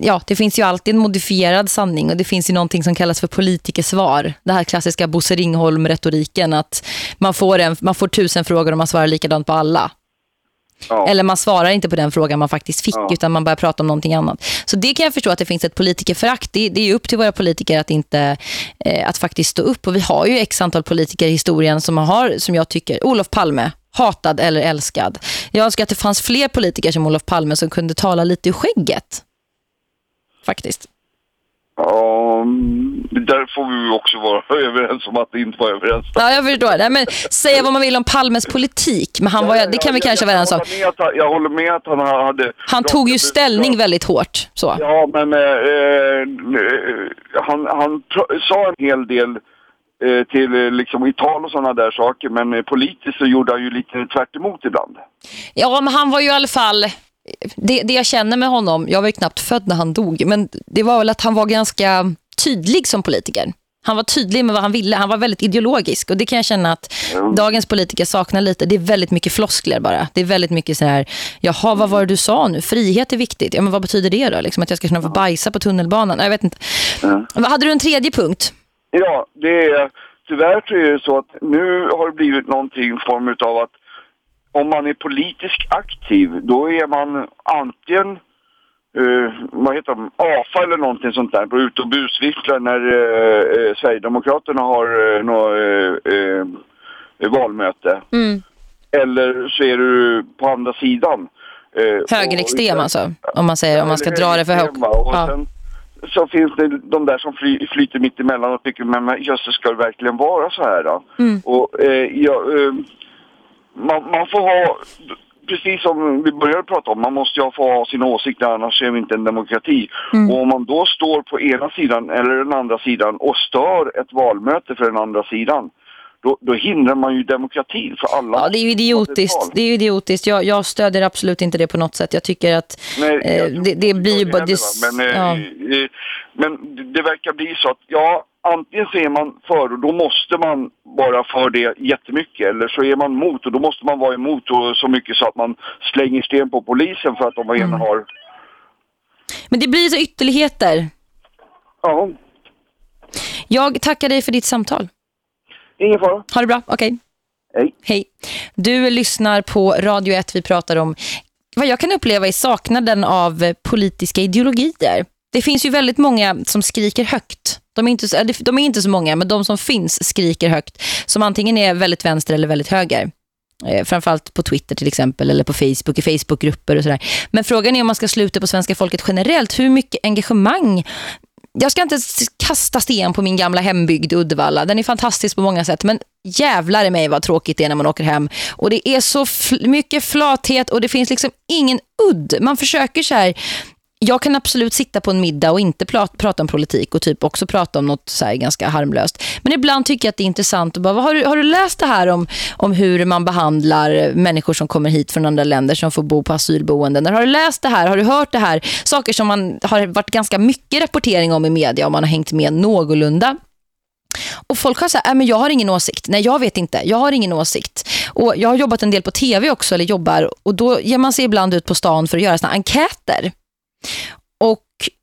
ja, det finns ju alltid en modifierad sanning och det finns ju någonting som kallas för politikersvar. Det här klassiska Bosse Ringholm-retoriken att man får, en, man får tusen frågor och man svarar likadant på alla. Ja. Eller man svarar inte på den frågan man faktiskt fick Ja. utan man börjar prata om någonting annat. Så det kan jag förstå att det finns ett politikerförakt. Det, det är upp till våra politiker att inte eh, att faktiskt stå upp. Och vi har ju x antal politiker i historien som har, som jag tycker, Olof Palme, hatad eller älskad. Jag önskar att det fanns fler politiker som Olof Palme som kunde tala lite ur skägget. Faktiskt. Ja, mm, där får vi också vara överens om att det inte var överens. Ja, jag förstår. Nej, men säga vad man vill om Palmes politik, men han var, det kan vi kanske vara överens om. Jag håller med att han- Jag håller med att han hade... Han tog ju ställning väldigt hårt. Så. Ja, men eh, eh, han, han sa en hel del eh, till eh, liksom i tal och sådana där saker, men eh, politiskt så gjorde han ju lite tvärt emot ibland. Ja, men han var ju i alla fall... Det, det jag känner med honom, jag var ju knappt född när han dog, men det var väl att han var ganska tydlig som politiker. Han var tydlig med vad han ville. Han var väldigt ideologisk och det kan jag känna att dagens politiker saknar lite. Det är väldigt mycket floskler bara. Det är väldigt mycket så här, jaha, vad var det du sa nu? Frihet är viktigt. Ja, men vad betyder det då? Liksom att jag ska kunna få bajsa på tunnelbanan? Jag vet inte. Vad Hade du en tredje punkt? Ja, det är, tyvärr så är det så att nu har det blivit någonting i form av att om man är politiskt aktiv, då är man antingen eh, vad heter de, AFA eller någonting sånt där, går ut och busvisslar när eh, eh, Sverigedemokraterna har eh, något valmöte. Mm. Eller så är du på andra sidan. Högerextrem och- alltså, om man, säger, om man ska dra det för högt. Ja. sen så finns det de där som fly, flyter mitt emellan och tycker men, men jösses, ska det verkligen vara så här då? Mm. Och ja, man, man får ha, precis som vi började prata om, man måste ju få ha sina åsikter annars är vi inte en demokrati. Mm. Och om man då står på ena sidan eller den andra sidan och stör ett valmöte för den andra sidan då, då hindrar man ju demokratin för alla. Ja, det är ju idiotiskt. Det är ju idiotiskt. Jag, jag stödjer absolut inte det på något sätt. Jag tycker att Nej, jag eh, det, det blir ju bara... Det. Men, eh, ja. eh, men det- det verkar bli så att ja, antingen så är man för och då måste man vara för det jättemycket eller så är man mot och då måste man vara emot och så mycket så att man slänger sten på polisen för att de mm. har... Men det blir så ytterligheter. Ja. Jag tackar dig för ditt samtal. Ingen fara. Ha det bra, okej. Okay. Hej. Hej. Du lyssnar på Radio 1. Vi pratar om vad jag kan uppleva i saknaden av politiska ideologier. Det finns ju väldigt många som skriker högt. De är, inte, de är inte så många, men de som finns skriker högt. Som antingen är väldigt vänster eller väldigt höger. Eh, framförallt på Twitter till exempel eller på Facebook, i Facebookgrupper och sådär. Men frågan är om man ska sluta på svenska folket generellt. Hur mycket engagemang jag ska inte kasta sten på min gamla hembygd Uddevalla. Den är fantastisk på många sätt. Men jävlar i mig vad tråkigt det är när man åker hem. Och det är så mycket flathet och det finns liksom ingen udd. Man försöker så här jag kan absolut sitta på en middag och inte prata om politik och typ också prata om något så ganska harmlöst. Men ibland tycker jag att det är intressant att bara, har, du, har du läst det här om, om hur man behandlar människor som kommer hit från andra länder som får bo på asylboenden? Har du läst det här? Har du hört det här? Saker som man har varit ganska mycket rapportering om i media om man har hängt med någorlunda. Och folk har sagt, äh, men jag har ingen åsikt. Nej, jag vet inte. Jag har ingen åsikt. Och jag har jobbat en del på tv också, eller jobbar. Och då ger man sig ibland ut på stan för att göra såna enkäter. Och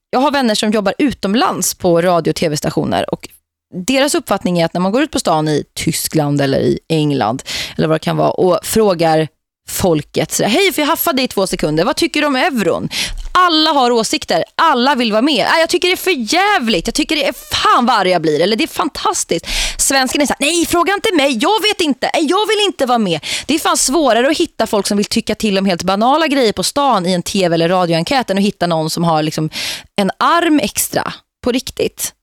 jag har vänner som jobbar utomlands på radio- och tv-stationer och deras uppfattning är att när man går ut på stan i Tyskland eller i England eller vad det kan vara och frågar folket. Så, Hej, för jag haffade i två sekunder. Vad tycker du om euron? Alla har åsikter. Alla vill vara med. Jag tycker det är för jävligt. Jag tycker det är fan vad jag blir. Eller det är fantastiskt. Svensken är så här, nej fråga inte mig. Jag vet inte. Jag vill inte vara med. Det är fan svårare att hitta folk som vill tycka till om helt banala grejer på stan i en tv- eller radioenkät än att hitta någon som har liksom en arm extra. På riktigt.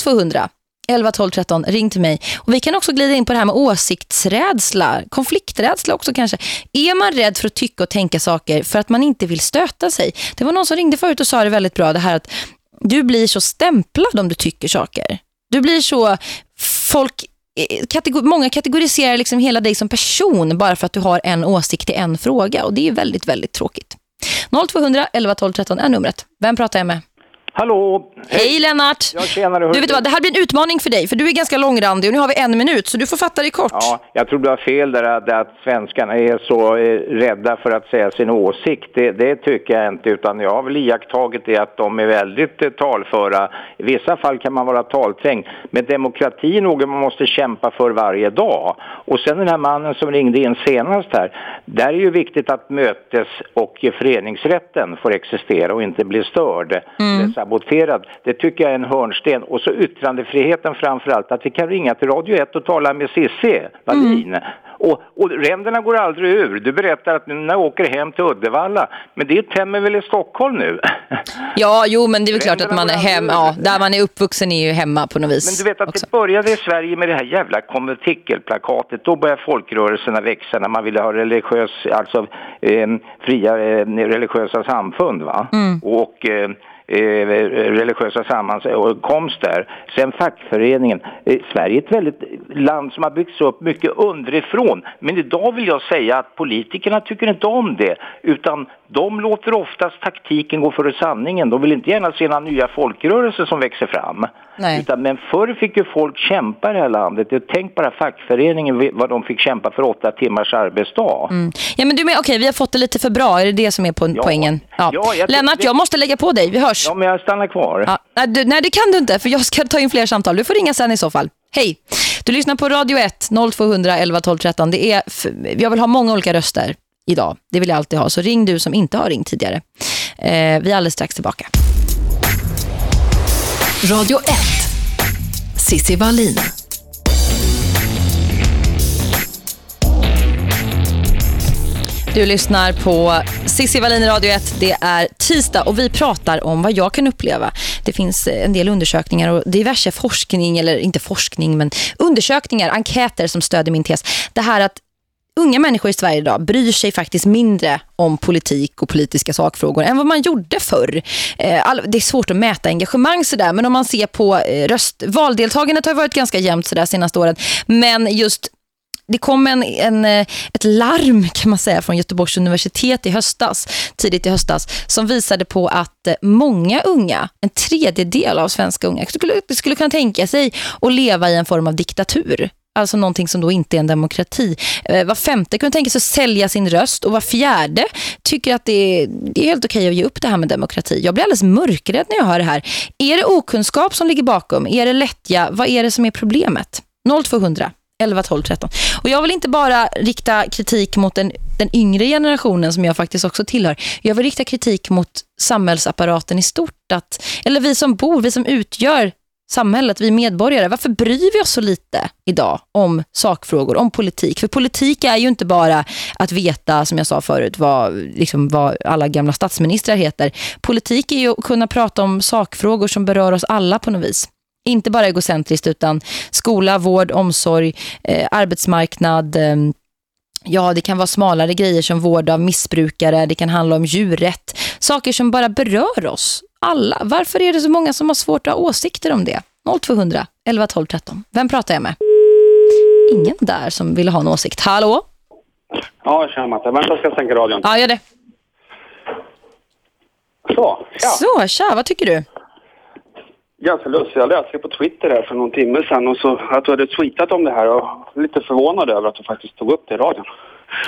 0200 11 12 13, ring till mig. Och vi kan också glida in på det här med åsiktsrädsla, konflikträdsla också kanske. Är man rädd för att tycka och tänka saker för att man inte vill stöta sig? Det var någon som ringde förut och sa det väldigt bra, det här att du blir så stämplad om du tycker saker. Du blir så, folk eh, Kategor många kategoriserar liksom hela dig som person bara för att du har en åsikt i en fråga och det är väldigt, väldigt tråkigt. 0200 11 12 13 är numret. Vem pratar jag med? Hallå! Hej Lennart! Jag tjänar, du vet vad, det här blir en utmaning för dig för du är ganska långrandig och nu har vi en minut så du får fatta dig kort. Ja, jag tror du har fel där att, att svenskarna är så eh, rädda för att säga sin åsikt. Det, det, tycker jag inte utan jag har väl iakttagit det att de är väldigt eh, talföra. I vissa fall kan man vara talträngd. Men demokrati är något man måste kämpa för varje dag. Och sen den här mannen som ringde in senast här. Där är ju viktigt att mötes och föreningsrätten får existera och inte bli störd. Mm saboterad. Det tycker jag är en hörnsten. Och så yttrandefriheten framför allt. Att vi kan ringa till Radio 1 och tala med Cissi Wallin. Mm. Och, och ränderna går aldrig ur. Du berättar att när jag åker hem till Uddevalla, men det tämmer väl i Stockholm nu? Ja, jo, men det är väl klart att man är hemma. Ja, där man är uppvuxen är ju hemma på något vis. Men du vet att också. det började i Sverige med det här jävla konventikelplakatet. Då började folkrörelserna växa när man ville ha religiös, alltså eh, fria eh, religiösa samfund va? Mm. Och eh, Eh, religiösa sammankomster. Sen fackföreningen. Eh, Sverige är ett väldigt land som har byggts upp mycket underifrån. Men idag vill jag säga att politikerna tycker inte om det. Utan de låter oftast taktiken gå före sanningen. De vill inte gärna se några nya folkrörelser som växer fram. Nej. Utan, men förr fick ju folk kämpa i det här landet. Tänk bara fackföreningen vad de fick kämpa för åtta timmars arbetsdag. Mm. Ja men du med, okej okay, vi har fått det lite för bra. Är det det som är på ja. poängen? Ja. ja jag Lennart, jag måste lägga på dig. Vi hörs. Ja men jag stannar kvar. Ja. Nej, du, nej det kan du inte för jag ska ta in fler samtal. Du får ringa sen i så fall. Hej! Du lyssnar på Radio 1 0200 11 12 13. Det är, jag vill ha många olika röster idag. Det vill jag alltid ha. Så ring du som inte har ringt tidigare. Eh, vi är alldeles strax tillbaka. Radio 1. Sissi Wallin. Du lyssnar på Sissi Wallin Radio 1. Det är tisdag och vi pratar om vad jag kan uppleva. Det finns eh, en del undersökningar och diverse forskning, eller inte forskning men undersökningar, enkäter som stöder min tes. Det här att unga människor i Sverige idag bryr sig faktiskt mindre om politik och politiska sakfrågor än vad man gjorde förr. Eh, det är svårt att mäta engagemang sådär, men om man ser på eh, röst, valdeltagandet har varit ganska jämnt sådär senaste åren. Men just det kom en, en, eh, ett larm kan man säga från Göteborgs universitet i höstas, tidigt i höstas, som visade på att många unga, en tredjedel av svenska unga, skulle, skulle kunna tänka sig att leva i en form av diktatur. Alltså någonting som då inte är en demokrati. Eh, var femte kunde tänka sig att sälja sin röst och var fjärde tycker att det är, det är helt okej att ge upp det här med demokrati. Jag blir alldeles mörkrädd när jag hör det här. Är det okunskap som ligger bakom? Är det lättja? Vad är det som är problemet? 0200 11, 12, 13. Och jag vill inte bara rikta kritik mot den, den yngre generationen som jag faktiskt också tillhör. Jag vill rikta kritik mot samhällsapparaten i stort. Att, eller vi som bor, vi som utgör samhället, vi medborgare. Varför bryr vi oss så lite idag om sakfrågor, om politik? För politik är ju inte bara att veta, som jag sa förut, vad, liksom, vad alla gamla statsministrar heter. Politik är ju att kunna prata om sakfrågor som berör oss alla på något vis. Inte bara egocentriskt utan skola, vård, omsorg, eh, arbetsmarknad, eh, Ja, det kan vara smalare grejer som vård av missbrukare. Det kan handla om djurrätt. Saker som bara berör oss alla. Varför är det så många som har svårt att ha åsikter om det? 0200 11 12 13. Vem pratar jag med? Ingen där som vill ha en åsikt. Hallå? Ja, tjena Matte. Vänta, ska jag sänka radion. Ja, gör det. Så, ja. Så, tja, vad tycker du? Ganska lustigt. Jag läste på Twitter här för någon timme sedan och så att du hade tweetat om det här och lite förvånad över att du faktiskt tog upp det i radion.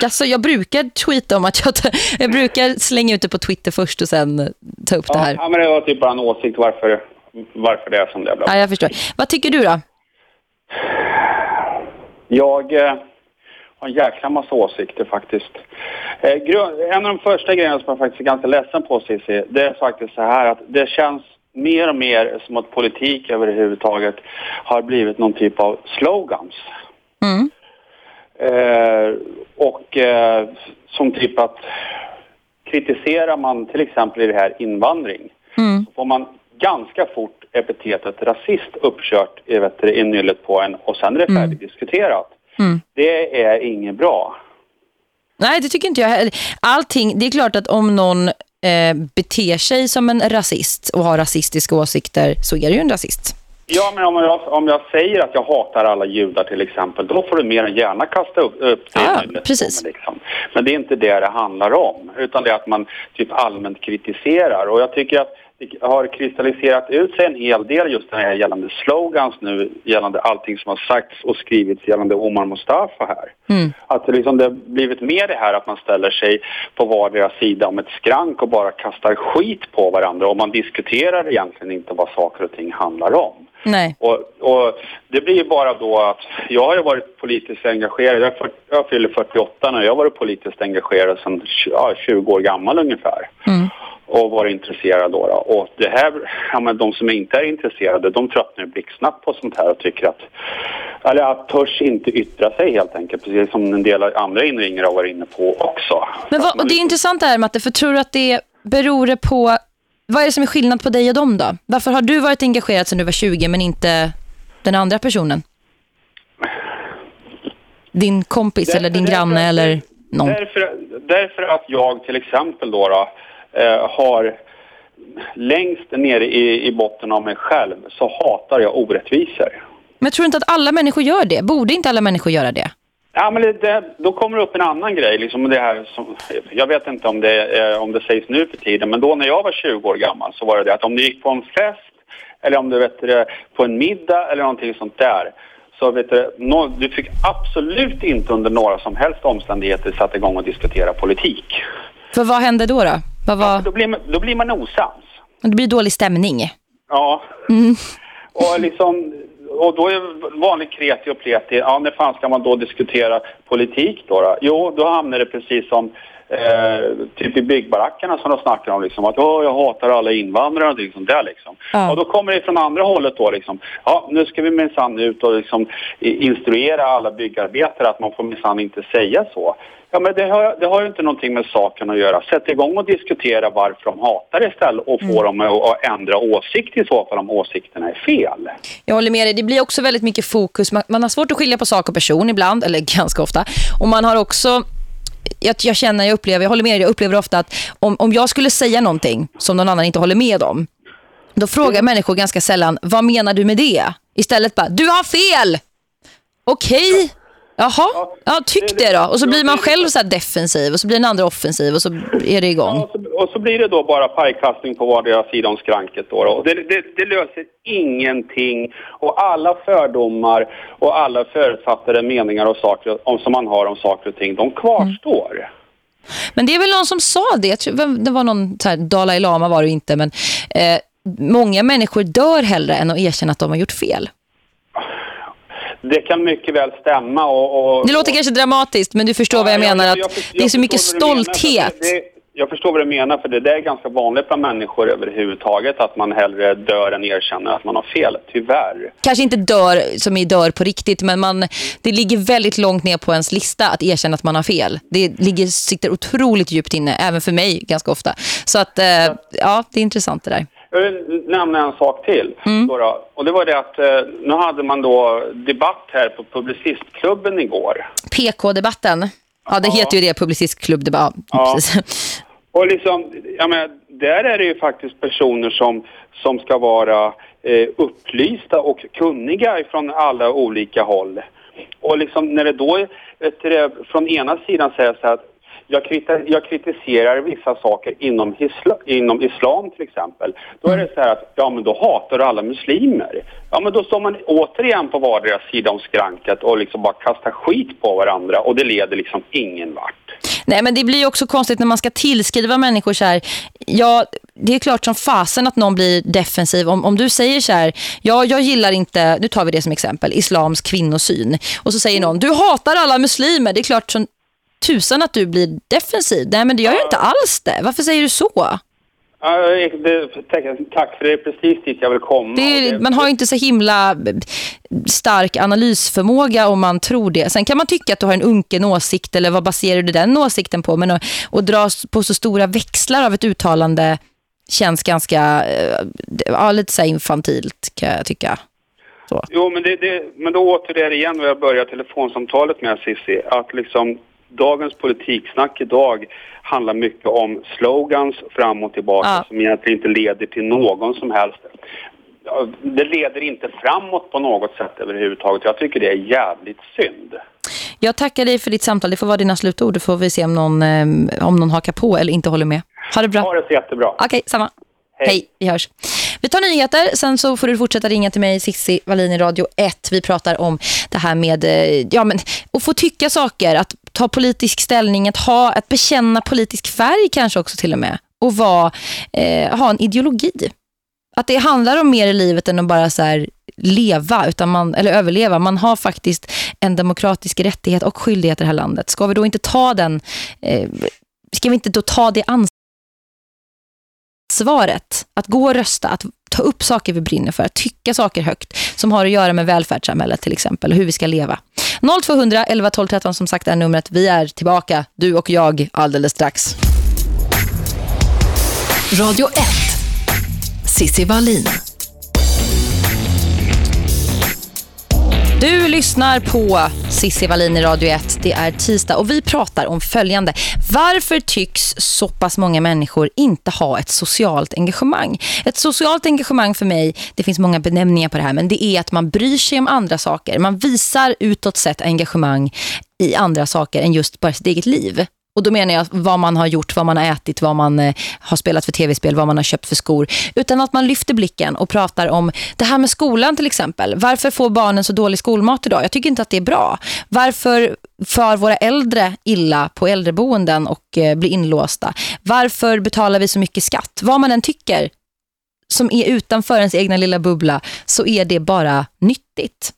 Alltså, jag brukar tweeta om att jag, jag brukar slänga ut det på Twitter först och sen ta upp ja, det här. Ja, men det var typ bara en åsikt varför, varför det är som det är. Ja, jag förstår. Vad tycker du då? Jag eh, har en jäkla massa åsikter faktiskt. Eh, en av de första grejerna som jag faktiskt är ganska ledsen på, Cissi, det är faktiskt så här att det känns mer och mer som att politik överhuvudtaget har blivit någon typ av slogans. Mm. Eh, och eh, som typ att kritiserar man till exempel i det här invandring Mm. så får man ganska fort epitetet rasist uppkört i, vet du, i nyllet på en och sen är det färdigdiskuterat. Mm. Det är inget bra. Nej, det tycker inte jag heller. Allting, det är klart att om någon eh, beter sig som en rasist och har rasistiska åsikter så är det ju en rasist. Ja, men om jag, om jag säger att jag hatar alla judar till exempel, då får du mer än gärna kasta upp, upp det Ja, precis. liksom. Men det är inte det det handlar om, utan det är att man typ allmänt kritiserar. Och jag tycker att det har kristalliserat ut sig en hel del just det här gällande slogans nu, gällande allting som har sagts och skrivits gällande Omar Mustafa här. Mm. Att liksom, det har blivit mer det här att man ställer sig på vardera sida om ett skrank och bara kastar skit på varandra och man diskuterar egentligen inte vad saker och ting handlar om. Nej. Och, och det blir ju bara då att jag har ju varit politiskt engagerad, jag, för, jag fyller 48 nu, jag har varit politiskt engagerad sedan ja, 20 år gammal ungefär Mm. och varit intresserad då, då. Och det här, ja men de som inte är intresserade, de tröttnar blixtsnabbt på sånt här och tycker att, eller att törs inte yttra sig helt enkelt, precis som en del andra inringare har varit inne på också. Men vad, och det är intressant det här Matte, för tror du att det beror det på, vad är det som är skillnad på dig och dem då? Varför har du varit engagerad sedan du var 20 men inte den andra personen? Din kompis Därför- eller din därför- granne eller någon? Därför, därför att jag till exempel då, då eh, har längst nere i, i botten av mig själv så hatar jag orättvisor. Men jag tror inte att alla människor gör det. Borde inte alla människor göra det? Ja, men det, då kommer det upp en annan grej. Liksom det här som, jag vet inte om det, om det sägs nu för tiden, men då när jag var 20 år gammal så var det det att om du gick på en fest eller om du vet det, på en middag eller någonting sånt där så vet du, nå- du fick absolut inte under några som helst omständigheter sätta igång och diskutera politik. För vad hände då då? Vad var... Då blir man, då blir man osams. Det blir dålig stämning. Ja. Mm. Och, liksom, och då är vanlig kreti och pleti, ja när fan ska man då diskutera politik då? då? Jo, då hamnar det precis som eh, typ i byggbarackerna som de snackar om liksom att Åh, jag hatar alla invandrare och sånt där liksom. Ja. Och då kommer det från andra hållet då liksom, ja nu ska vi minsann ut och liksom instruera alla byggarbetare att man får minsann inte säga så. Ja men det har, det har ju inte någonting med saken att göra. Sätt igång och diskutera varför de hatar istället och få dem att, att ändra åsikt i så fall om åsikterna är fel. Jag håller med dig. Det blir också väldigt mycket fokus. Man, man har svårt att skilja på sak och person ibland, eller ganska ofta. Och man har också... Jag, jag känner, jag upplever, jag håller med dig, jag upplever ofta att om, om jag skulle säga någonting som någon annan inte håller med om, då frågar människor ganska sällan, vad menar du med det? Istället bara, du har fel! Okej, Jaha, ja, tyck det då. Och så blir man själv så defensiv och så blir den andra offensiv och så är det igång. Ja, och, så, och så blir det då bara pajkastning på vardera sida om skranket. Då, då. Och det, det, det löser ingenting. Och alla fördomar och alla förutfattade meningar och saker, om, som man har om saker och ting, de kvarstår. Men det är väl någon som sa det. Tror, det var någon så här, Dalai Lama var det inte. Men eh, många människor dör hellre än att erkänna att de har gjort fel. Det kan mycket väl stämma. Och, och, Det låter kanske dramatiskt men du förstår vad jag menar. att jag förstår- det är så jag mycket menar, stolthet. det- Jag förstår vad du menar, för det där är ganska vanligt bland människor överhuvudtaget, att man hellre dör än erkänner att man har fel, tyvärr. Kanske inte dör som i dör på riktigt men man, det ligger väldigt långt ner på ens lista att erkänna att man har fel. Det ligger, sitter otroligt djupt inne, även för mig ganska ofta. Så att, eh, ja, det är intressant det där. Nämna en sak till. Mm. Då då. Och det var det att eh, nu hade man då debatt här på Publicistklubben igår. PK-debatten. Ja, det heter ju det, publicistklubbdebatt. Ja. Och liksom, jag menar, där är det ju faktiskt personer som, som ska vara eh, upplysta och kunniga från alla olika håll. Och liksom när det då det, från ena sidan säger så här att jag, kriti- jag kritiserar vissa saker inom, isla, inom islam till exempel. Då är det så här att ja men då hatar du alla muslimer. Ja men då står man återigen på vardera sida om skranket och liksom bara kastar skit på varandra och det leder liksom ingen vart. Nej, men det blir ju också konstigt när man ska tillskriva människor så här. Ja, det är klart som fasen att någon blir defensiv. Om, om du säger så här, ja, jag gillar inte, nu tar vi det som exempel, islams kvinnosyn. Och så säger någon, du hatar alla muslimer. Det är klart som tusan att du blir defensiv. Nej, men det gör ju inte alls det. Varför säger du så? Det, tack, för det är precis dit jag vill komma. Är, man har ju inte så himla stark analysförmåga om man tror det. Sen kan man tycka att du har en unken åsikt eller vad baserar du den åsikten på? Men att, att dra på så stora växlar av ett uttalande känns ganska eh, ja, lite så infantilt kan jag tycka. Så. Jo, men, det, det, men då åter det igen när jag börjar telefonsamtalet med Cissi, att liksom dagens politiksnack idag handlar mycket om slogans fram och tillbaka Ja. som egentligen inte leder till någon som helst. Det leder inte framåt på något sätt överhuvudtaget. Jag tycker det är jävligt synd. Jag tackar dig för ditt samtal. Det får vara dina slutord. Då får vi se om någon, eh, om någon hakar på eller inte håller med. Ha det bra. Ha det så jättebra. Okej, samma. Hej. Hej. vi hörs. Vi tar nyheter, sen så får du fortsätta ringa till mig, Sissi Wallin i Radio 1. Vi pratar om det här med eh, ja, men, att få tycka saker, att ta politisk ställning, att, ha, att bekänna politisk färg kanske också till och med. Och vara, eh, ha en ideologi. Att det handlar om mer i livet än att bara så här leva utan man, eller överleva. Man har faktiskt en demokratisk rättighet och skyldighet i det här landet. Ska vi då inte ta den, eh, ska vi inte då ta det ansvaret att gå och rösta, att ta upp saker vi brinner för, att tycka saker högt som har att göra med välfärdssamhället till exempel och hur vi ska leva. 0200 11 12 13 som sagt är numret. Vi är tillbaka, du och jag, alldeles strax. Radio 1. Sissi Wallin. Du lyssnar på Sissi Wallin i Radio 1. Det är tisdag och vi pratar om följande. Varför tycks så pass många människor inte ha ett socialt engagemang? Ett socialt engagemang för mig, det finns många benämningar på det här, men det är att man bryr sig om andra saker. Man visar utåt sett engagemang i andra saker än just bara sitt eget liv. Och då menar jag vad man har gjort, vad man har ätit, vad man eh, har spelat för tv-spel, vad man har köpt för skor. Utan att man lyfter blicken och pratar om det här med skolan till exempel. Varför får barnen så dålig skolmat idag? Jag tycker inte att det är bra. Varför för våra äldre illa på äldreboenden och eh, blir inlåsta? Varför betalar vi så mycket skatt? Vad man än tycker som är utanför ens egna lilla bubbla så är det bara nyttigt.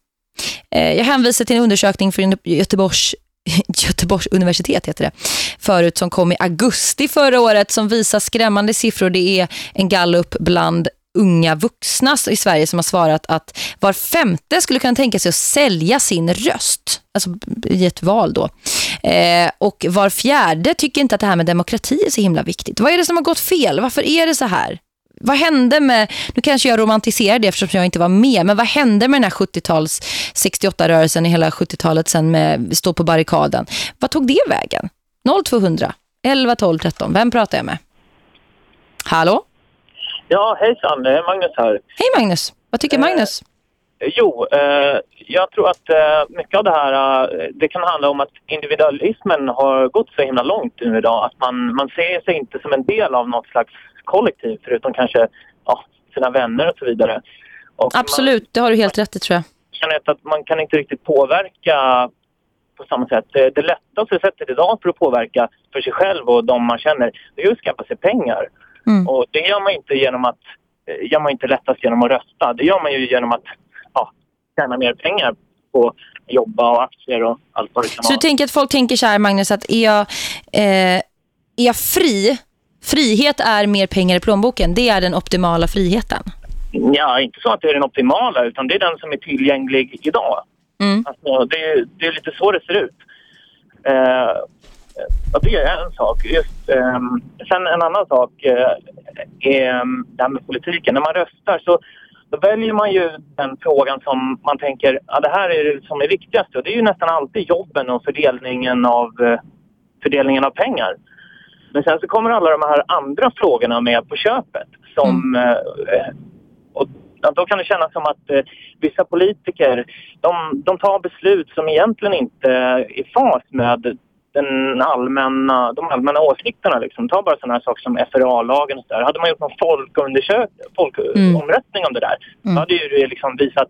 Eh, jag hänvisar till en undersökning från Göteborgs Göteborgs universitet heter det. Förut som kom i augusti förra året som visar skrämmande siffror. Det är en gallup bland unga vuxna i Sverige som har svarat att var femte skulle kunna tänka sig att sälja sin röst. Alltså i ett val då. Eh, och var fjärde tycker inte att det här med demokrati är så himla viktigt. Vad är det som har gått fel? Varför är det så här? Vad hände med, nu kanske jag romantiserar det eftersom jag inte var med, men vad hände med den här 70-tals 68-rörelsen i hela 70-talet sen med stå på barrikaden? Vad tog det vägen? 0200 11 12 13. Vem pratar jag med? Hallå? Ja, hejsan. Det är Magnus här. Hej Magnus. Vad tycker Magnus? Jo, eh, jag tror att eh, mycket av det här eh, det kan handla om att individualismen har gått så himla långt nu idag. Att man, man ser sig inte som en del av något slags kollektiv förutom kanske ja, sina vänner och så vidare. Och Absolut, det har du helt rätt i tror jag. Man känner att man kan inte riktigt påverka på samma sätt. Det, lättaste sättet idag för att påverka för sig själv och de man känner det är att skaffa sig pengar. Mm. Och det gör man inte genom att eh, gör man inte lättast genom att rösta. Det gör man ju genom att ja, tjäna mer pengar på jobba och aktier och allt vad det kan Så du vara. tänker att folk tänker så här, Magnus, att är jag, eh, är jag fri? Frihet är mer pengar i plånboken. Det är den optimala friheten. Ja, inte så att det är den optimala utan det är den som är tillgänglig idag. Mm. Alltså, det, är- det är lite så det ser ut. Eh, det är en sak. Just, ehm, sen en annan sak eh, är ehm, det här med politiken. När man röstar så då väljer man ju den frågan som man tänker ja, det här är det som är viktigast. Och det är ju nästan alltid jobben och fördelningen av, eh, fördelningen av pengar. Men sen så kommer alla de här andra frågorna med på köpet. Som, eh, och då kan det kännas som att eh, vissa politiker de, de tar beslut som egentligen inte är i fas med den allmänna, de allmänna åsikterna. Liksom. Ta bara sådana här saker som FRA-lagen och så där. Hade man gjort någon folkomröstning om det där Mm. då hade ju det liksom visat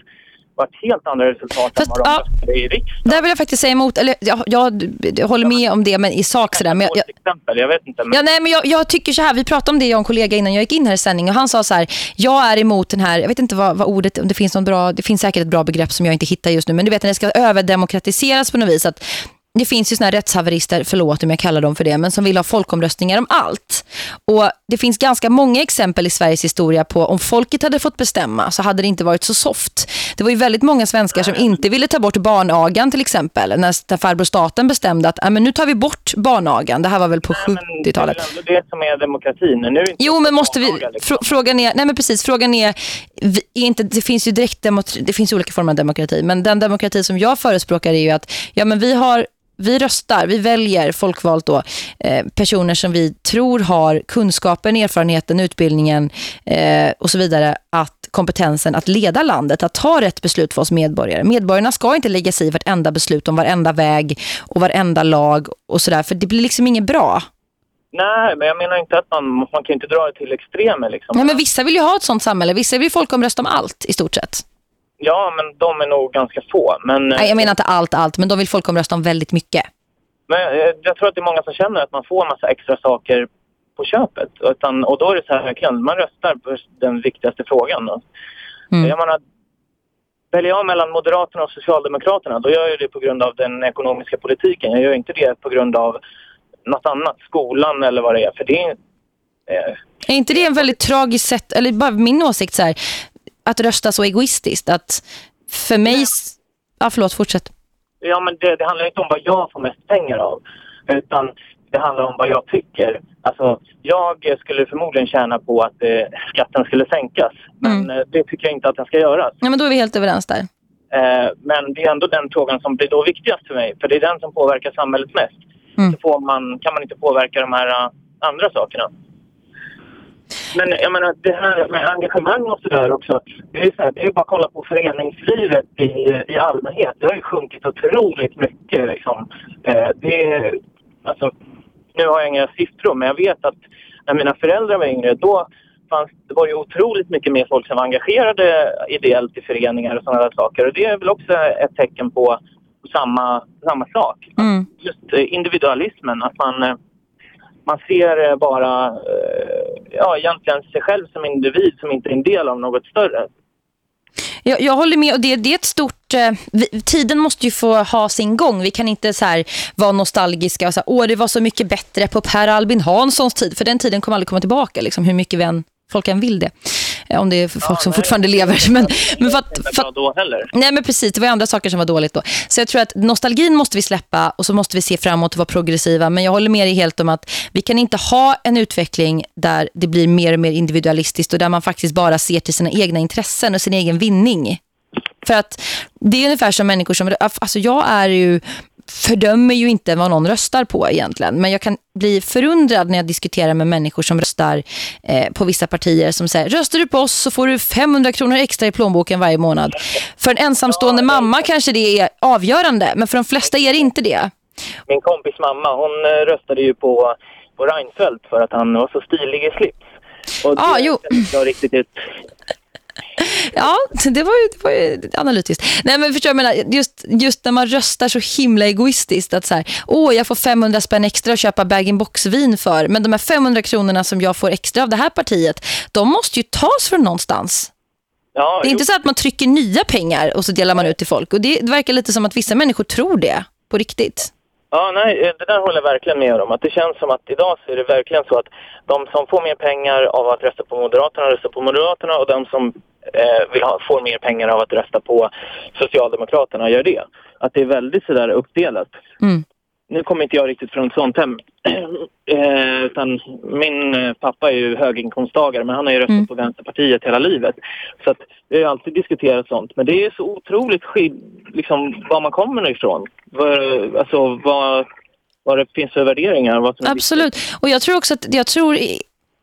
varit helt andra resultat än vad de ja. i riksdagen. Där vill jag faktiskt säga emot, eller jag, jag, jag håller med om det, men i sak sådär. Men jag, jag, exempel, jag vet inte. Men... Ja, nej, men jag, jag tycker så här, vi pratade om det jag och en kollega innan jag gick in här i sändning och han sa så här, jag är emot den här, jag vet inte vad, vad ordet, om det finns någon bra, det finns säkert ett bra begrepp som jag inte hittar just nu, men du vet när det ska överdemokratiseras på något vis, att det finns ju såna här rättshaverister, förlåt om jag kallar dem för det, men som vill ha folkomröstningar om allt. Och det finns ganska många exempel i Sveriges historia på om folket hade fått bestämma så hade det inte varit så soft. Det var ju väldigt många svenskar som inte ville ta bort barnagan till exempel, när farbror staten bestämde att "Ah, men nu tar vi bort barnagan. Det här var väl på 70-talet. Det är ändå det som är demokratin. Nu är Jo, men måste vi liksom. frå- frågan är, nej men precis, frågan är, är inte det finns ju direkt det finns olika former av demokrati, men den demokrati som jag förespråkar är ju att ja men vi har vi röstar, vi väljer folkvalt då eh, personer som vi tror har kunskapen, erfarenheten, utbildningen eh, och så vidare att kompetensen att leda landet, att ta rätt beslut för oss medborgare. Medborgarna ska inte lägga sig i vartenda beslut om varenda väg och varenda lag och sådär, för det blir liksom inget bra. Nej, men jag menar inte att man, man kan inte dra det till extremer liksom. Ja, men vissa vill ju ha ett sånt samhälle. Vissa vill folkomrösta om allt i stort sett. Ja, men de är nog ganska få. Men, Nej, jag menar inte allt, allt, men de vill folkomrösta om väldigt mycket. men eh, jag tror att det är många som känner att man får en massa extra saker på köpet. Utan, och då är det så här, verkligen, man röstar på den viktigaste frågan. Då. Mm. Jag menar, väljer jag mellan Moderaterna och Socialdemokraterna, då gör jag det på grund av den ekonomiska politiken. Jag gör inte det på grund av något annat, skolan eller vad det är. För det är, eh, Är inte det en väldigt tragisk sätt, eller bara min åsikt så här, att rösta så egoistiskt? Att för mig... Ja, förlåt, fortsätt. Ja, men det, det handlar inte om vad jag får mest pengar av. Utan det handlar om vad jag tycker. Alltså, jag skulle förmodligen tjäna på att eh, skatten skulle sänkas. Men eh, det tycker jag inte att den ska göras. Ja, men då är vi helt överens där. Eh, men det är ändå den frågan som blir då viktigast för mig. För det är den som påverkar samhället mest. Mm. Så man, kan man inte påverka de här eh, andra sakerna. Men jag menar, det här med engagemang och sådär också. Det är, så här, det är bara att kolla på föreningslivet i, i allmänhet. Det har ju sjunkit otroligt mycket. Liksom. Eh, det är, alltså, nu har jag inga siffror, men jag vet att när mina föräldrar var yngre, då fanns, det var ju otroligt mycket mer folk som var engagerade ideellt i föreningar och sådana där saker. Och det är väl också ett tecken på samma, samma sak. Mm. Just individualismen, att man, man ser bara eh, ja, egentligen sig själv som individ som inte är en del av något större. Jag, jag håller med och det, det är ett stort... Eh, vi, tiden måste ju få ha sin gång. Vi kan inte så här vara nostalgiska och säga åh det var så mycket bättre på Per Albin Hanssons tid. För den tiden kommer aldrig komma tillbaka, liksom, hur mycket vän folk än vill det. Eh, Om det är folk som fortfarande lever. Men, men för att, för bra då heller. Nej men precis, det var andra saker som var dåligt då. Så jag tror att nostalgin måste vi släppa och så måste vi se framåt och vara progressiva. Men jag håller med dig helt om att vi kan inte ha en utveckling där det blir mer och mer individualistiskt och där man faktiskt bara ser till sina egna intressen och sin egen vinning. För att det är ungefär som människor som, alltså jag är ju fördömer ju inte vad någon röstar på egentligen. Men jag kan bli förundrad när jag diskuterar med människor som röstar eh, på vissa partier som säger röstar du på oss så får du 500 kronor extra i plånboken varje månad. För en ensamstående ja, mamma kanske det är avgörande, men för de flesta är det inte det. Min kompis mamma, hon eh, röstade ju på, på Reinfeldt för att han var så stilig i slips. Och det ah, jo. riktigt ut Ja, det var ju, det var ju analytiskt. Nej, men förstår jag menar, just, just när man röstar så himla egoistiskt att så här, åh, jag får 500 spänn extra att köpa bag-in-box-vin för. Men de här 500 kronorna som jag får extra av det här partiet, de måste ju tas från någonstans. Ja, det är jo. inte så att man trycker nya pengar och så delar man ut till folk. Och det, det verkar lite som att vissa människor tror det på riktigt. Ja, nej, det där håller jag verkligen med om. Att det känns som att idag så är det verkligen så att de som får mer pengar av att rösta på Moderaterna röstar på Moderaterna och de som eh, vill ha, får mer pengar av att rösta på Socialdemokraterna gör det. Att det är väldigt sådär uppdelat. Mm. Nu kommer inte jag riktigt från ett sånt hem. eh, utan min eh, pappa är ju höginkomsttagare men han har ju röstat mm. på Vänsterpartiet hela livet. Så att vi har alltid diskuterat sånt. Men det är så otroligt skid, liksom var man kommer ifrån. Var, alltså vad, vad det finns för värderingar. Absolut. Och jag tror också att jag tror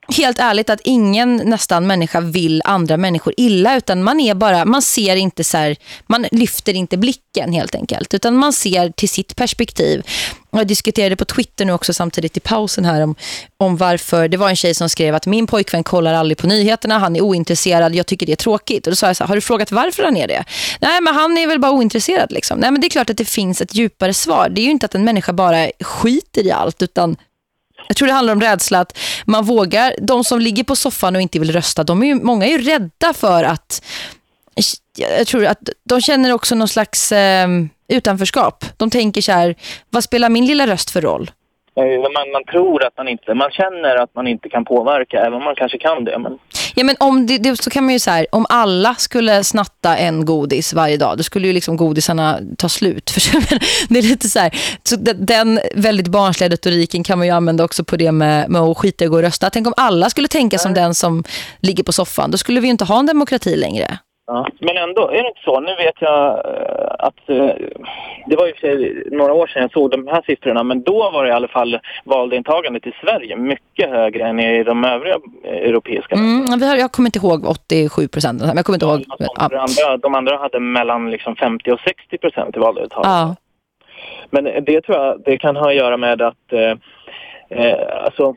helt ärligt att ingen nästan människa vill andra människor illa utan man är bara, man ser inte så här, man lyfter inte blicken helt enkelt utan man ser till sitt perspektiv. Jag diskuterade på Twitter nu också samtidigt i pausen här om, om varför, det var en tjej som skrev att min pojkvän kollar aldrig på nyheterna, han är ointresserad, jag tycker det är tråkigt. Och då sa jag så här, har du frågat varför han är det? Nej men han är väl bara ointresserad liksom. Nej men det är klart att det finns ett djupare svar. Det är ju inte att en människa bara skiter i allt utan jag tror det handlar om rädsla att man vågar, de som ligger på soffan och inte vill rösta, de är ju, många är ju rädda för att jag tror att de känner också någon slags eh, utanförskap. De tänker så här, vad spelar min lilla röst för roll? Eh, man, man tror att man inte, man känner att man inte kan påverka, även om man kanske kan det. Men... Ja, men om det, det, så kan man ju så här, om alla skulle snatta en godis varje dag, då skulle ju liksom godisarna ta slut. För det är lite så här, så den väldigt barnsliga retoriken kan man ju använda också på det med, med att skita och gå och rösta. Tänk om alla skulle tänka Nej. som den som ligger på soffan, då skulle vi ju inte ha en demokrati längre. Ja, men ändå, är det inte så? Nu vet jag eh, att eh, det var ju några år sedan jag såg de här siffrorna men då var det i alla fall valdeltagandet i Sverige mycket högre än i de övriga eh, europeiska mm, vi har, Jag kommer inte ihåg 87 procent. Jag kommer inte ihåg. Ja, de, andra, de andra hade mellan liksom 50 och 60 procent i valdeltagande. Ja. Men det tror jag det kan ha att göra med att eh, alltså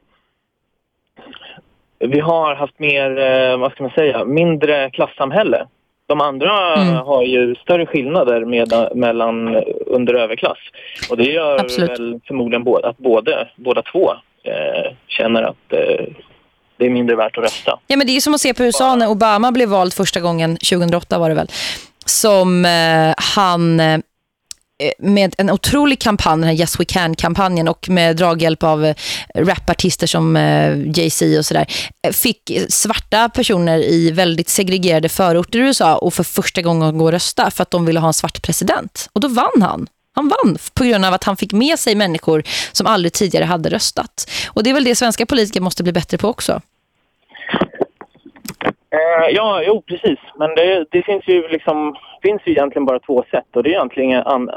vi har haft mer, eh, vad ska man säga, mindre klassamhälle. De andra mm. har ju större skillnader med, mellan under och överklass. Och det gör Absolut. väl förmodligen både, att både, båda två eh, känner att eh, det är mindre värt att rösta. Ja, men det är som att se på USA när Obama blev vald första gången, 2008 var det väl, som eh, han eh, Eh, med en otrolig kampanj, den här Yes We Can-kampanjen och med draghjälp av eh, rapartister som eh, Jay-Z och sådär fick svarta personer i väldigt segregerade förorter i USA och för första gången gå och rösta för att de ville ha en svart president. Och då vann han. Han vann på grund av att han fick med sig människor som aldrig tidigare hade röstat. Och det är väl det svenska politiker måste bli bättre på också. Eh, ja, jo precis. Men det, det, finns ju liksom finns ju egentligen bara två sätt och det är egentligen an,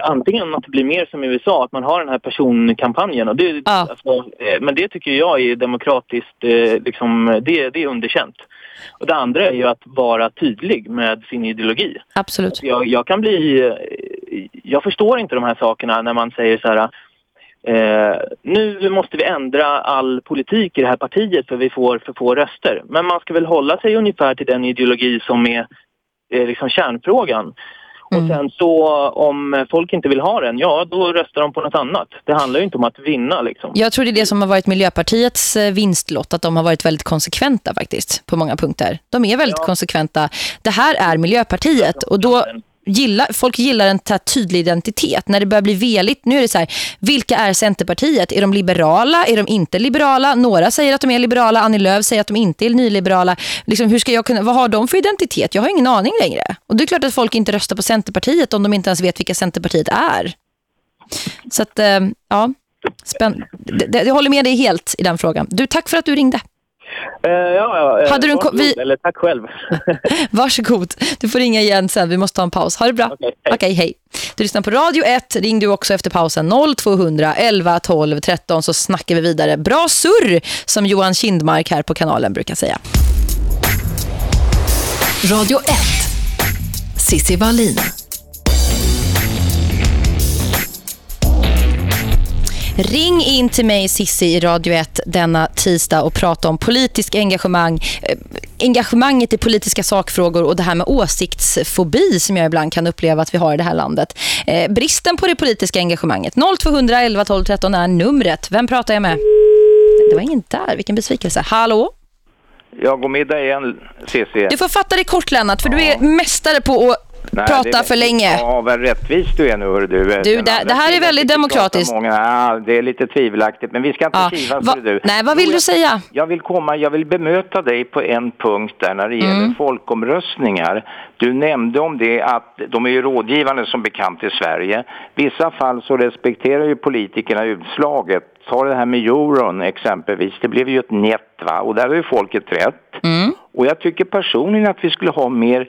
antingen att det blir mer som i USA, att man har den här personkampanjen och det, ja. alltså, eh, men det tycker jag är demokratiskt, eh, liksom, det, det är underkänt. Och det andra är ju att vara tydlig med sin ideologi. Absolut. Alltså, jag, jag kan bli, jag förstår inte de här sakerna när man säger så här Eh, nu måste vi ändra all politik i det här partiet för vi får för få röster. Men man ska väl hålla sig ungefär till den ideologi som är eh, liksom kärnfrågan. Mm. Och sen så om folk inte vill ha den, ja då röstar de på något annat. Det handlar ju inte om att vinna liksom. Jag tror det är det som har varit Miljöpartiets eh, vinstlott, att de har varit väldigt konsekventa faktiskt på många punkter. De är väldigt ja. konsekventa. Det här är Miljöpartiet och då gillar, folk gillar en tydlig identitet. När det börjar bli veligt, nu är det så här, vilka är Centerpartiet? Är de liberala? Är de inte liberala? Några säger att de är liberala, Annie Lööf säger att de inte är nyliberala. Liksom, hur ska jag kunna, vad har de för identitet? Jag har ingen aning längre. Och det är klart att folk inte röstar på Centerpartiet om de inte ens vet vilka Centerpartiet är. Så att, eh, ja, spänn... Jag håller med dig helt i den frågan. Du, tack för att du ringde. Eh, ja, ja, Hade du en varsågod, vi- Eller tack själv. Varsågod. Du får ringa igen sen. Vi måste ta en paus. Ha det bra. Okej, hej. Du lyssnar på Radio 1. Ring du också efter pausen 0200 11 12 13 så snackar vi vidare. Bra surr som Johan Kindmark här på kanalen brukar säga. Radio 1. Sissi Wallin. Ring in till mig Sissi i Radio 1 denna tisdag och prata om politisk engagemang, eh, engagemanget i politiska sakfrågor och det här med åsiktsfobi som jag ibland kan uppleva att vi har i det här landet. Eh, bristen på det politiska engagemanget. 0200 11 12 13 är numret. Vem pratar jag med? Det var ingen där. Vilken besvikelse. Hallå? Jag går middag igen, Cissi. Du får fatta dig kort Lennart för du är mästare på att Nej, prata för länge. Ja, vad rättvis du är nu, hör du. Du, det- det här är väldigt demokratiskt. Många, ja, det är lite tvivelaktigt, men vi ska inte Ja, kivas, va- du. nej, vad vill du säga? Jag vill komma, jag vill bemöta dig på en punkt där när det gäller Mm. folkomröstningar. Du nämnde om det att de är ju rådgivande som bekant i Sverige. Vissa fall så respekterar ju politikerna utslaget. Ta det här med euron exempelvis, det blev ju ett njet va, och där har ju folket rätt. Mm. Och jag tycker personligen att vi skulle ha mer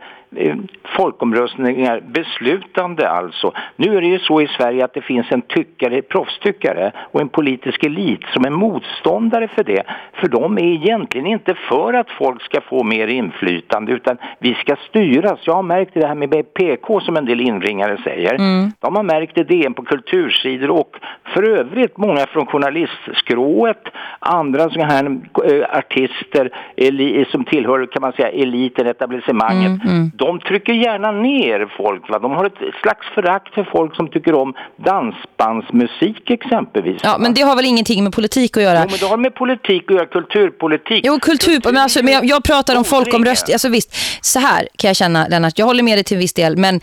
folkomröstningar, beslutande alltså. Nu är det ju så i Sverige att det finns en tyckare, proffstyckare och en politisk elit som är motståndare för det. För de är egentligen inte för att folk ska få mer inflytande utan vi ska styras. Jag har märkt det här med PK som en del inringare säger. De har märkt det DN på kultursidor och för övrigt många från journalistskrået, andra sådana här eh, artister som tillhör kan man säga eliten, etablissemanget. De trycker gärna ner folk. Va? De har ett slags förakt för folk som tycker om dansbandsmusik exempelvis. Ja, men det har väl ingenting med politik att göra? Jo, men det har med politik att göra, kulturpolitik. Jo, kultur, men, alltså, men jag, jag pratar om folkomröstning. Alltså visst, så här kan jag känna, Lennart. Jag håller med dig till viss del, men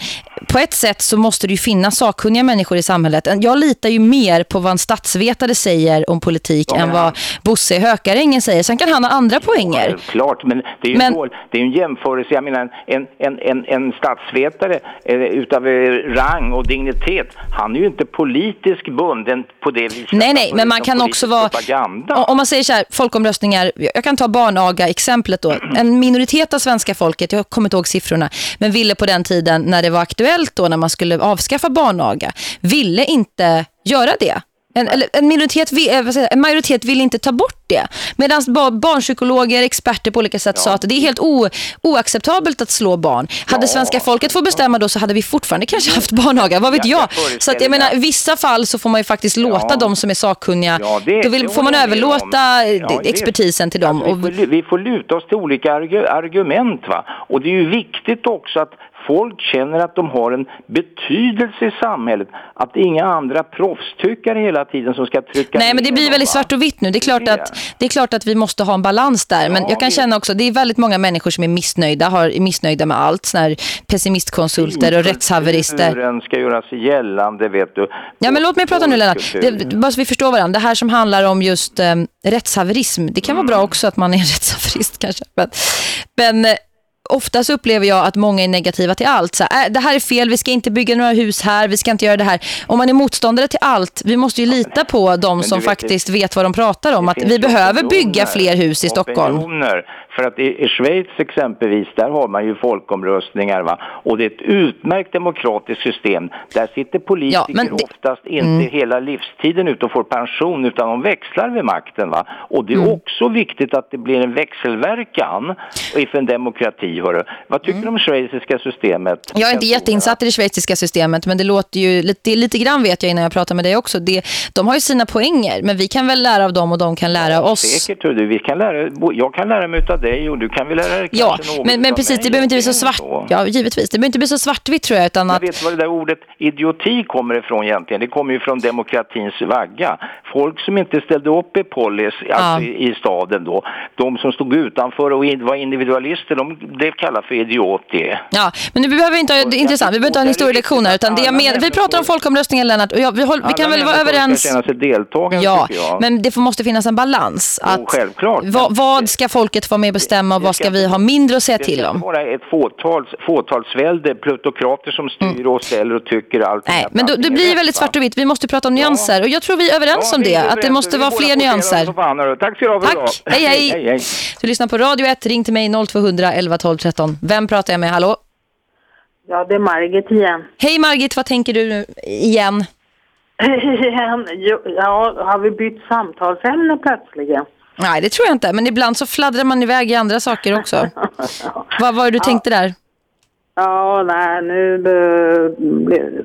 på ett sätt så måste det ju finnas sakkunniga människor i samhället. Jag litar ju mer på vad en statsvetare säger om politik Ja, än vad Bosse Hökarängen säger. Sen kan han ha andra poänger. Klart, men det är ju Men- en jämförelse. Jag menar, en, en, en, en statsvetare eh, utav eh, rang och dignitet, han är ju inte politiskt bunden på det viset. Nej, nej, men man kan politisk också vara... Propaganda. Om man säger så här, folkomröstningar, jag kan ta barnaga-exemplet då. En minoritet av svenska folket, jag kommer inte ihåg siffrorna, men ville på den tiden när det var aktuellt då, när man skulle avskaffa barnaga, ville inte göra det. En, eller en, minoritet, vi- eh, jag, en majoritet vill inte ta bort det. Medan ba, barnpsykologer, experter på olika sätt sa att det är helt o, oacceptabelt att slå barn. Hade svenska folket fått bestämma då så hade vi fortfarande kanske haft barnaga, vad vet Ja, jag jag? Så att jag menar, vissa fall så får man ju faktiskt låta Ja. de som är sakkunniga Ja, det- då vill, får man överlåta Ja, expertisen till dem. Alltså, vi, får, vi får luta oss till olika argu argument. Va? Och det är ju viktigt också att folk känner att de har en betydelse i samhället. Att det är inga andra proffstyckare hela tiden som ska trycka nej, men det blir väldigt va? svart och vitt nu. Det är klart att, det är klart att vi måste ha en balans där. Men Ja, jag kan känna också, det är väldigt många människor som är missnöjda, har, är missnöjda med allt. Såna här pessimistkonsulter och rättshaverister. Kulturen ska göra sig gällande, vet du. Ja, men låt mig prata nu Lennart. Det, bara så vi förstår varandra. Det här som handlar om just eh, rättshaverism. Det kan vara bra också att man är rättshaverist kanske. Men, men eh, oftast upplever jag att många är negativa till allt. Så här, äh, det här är fel, vi ska inte bygga några hus här, vi ska inte göra det här. Om man är motståndare till allt, vi måste ju lita på de som vet, faktiskt vet vad de pratar om. Det Att vi behöver bygga fler hus i Stockholm. Opinioner. För att i, i Schweiz exempelvis, där har man ju folkomröstningar va. Och det är ett utmärkt demokratiskt system. Där sitter politiker Ja, det- oftast inte Mm. hela livstiden ut och får pension utan de växlar vid makten va. Och det är Mm. också viktigt att det blir en växelverkan för en demokrati hörru. Vad tycker du om schweiziska systemet? Mm. Jag är inte jätteinsatt i det schweiziska systemet men det låter ju lite, lite grann vet jag innan jag pratar med dig också. Det, de har ju sina poänger men vi kan väl lära av dem och de kan lära oss. Säkert, du. Vi kan lära, jag kan lära mig av dig och du kan väl lära dig Ja, men, men precis, det behöver inte bli så svart. så. Ja, givetvis. Det behöver inte bli så svartvitt tror jag utan Jag att vet var det där ordet idioti kommer ifrån egentligen. Det kommer ju från demokratins vagga. Folk som inte ställde upp i polis alltså i, i staden då, de som stod utanför och var individualister, de blev kallade för idioter. Ja, men nu behöver vi inte ha, det är intressant, vi behöver inte ha en historielektion här utan det jag men, vi pratar om folkomröstningen Lennart och jag, vi, håll, vi kan väl vara överens. Ja, jag. men det får, måste finnas en balans. Att, självklart. vad, vad ska folket vara med bestämma och vad ska vi ha mindre att säga till Det om? ska vara ett fåtals, fåtalsvälde, plutokrater som styr och ställer och tycker allt. Nej, men då, det blir väldigt svart och vitt. Vi måste prata om nyanser. Och jag tror vi är överens om det. Att det måste vara fler nyanser. Tack ska du ha för. Tack, hej hej. Du lyssnar på Radio 1, ring till mig 0200 11 12 13. Vem pratar jag med? Hallå? Ja, det är Margit igen. Hej Margit, vad tänker du nu igen? Igen? Ja, har vi bytt samtalsämne plötsligen? Nej, det tror jag inte. Men ibland så fladdrar man iväg i andra saker också. vad var det du tänkte där? Ja, nej, nu,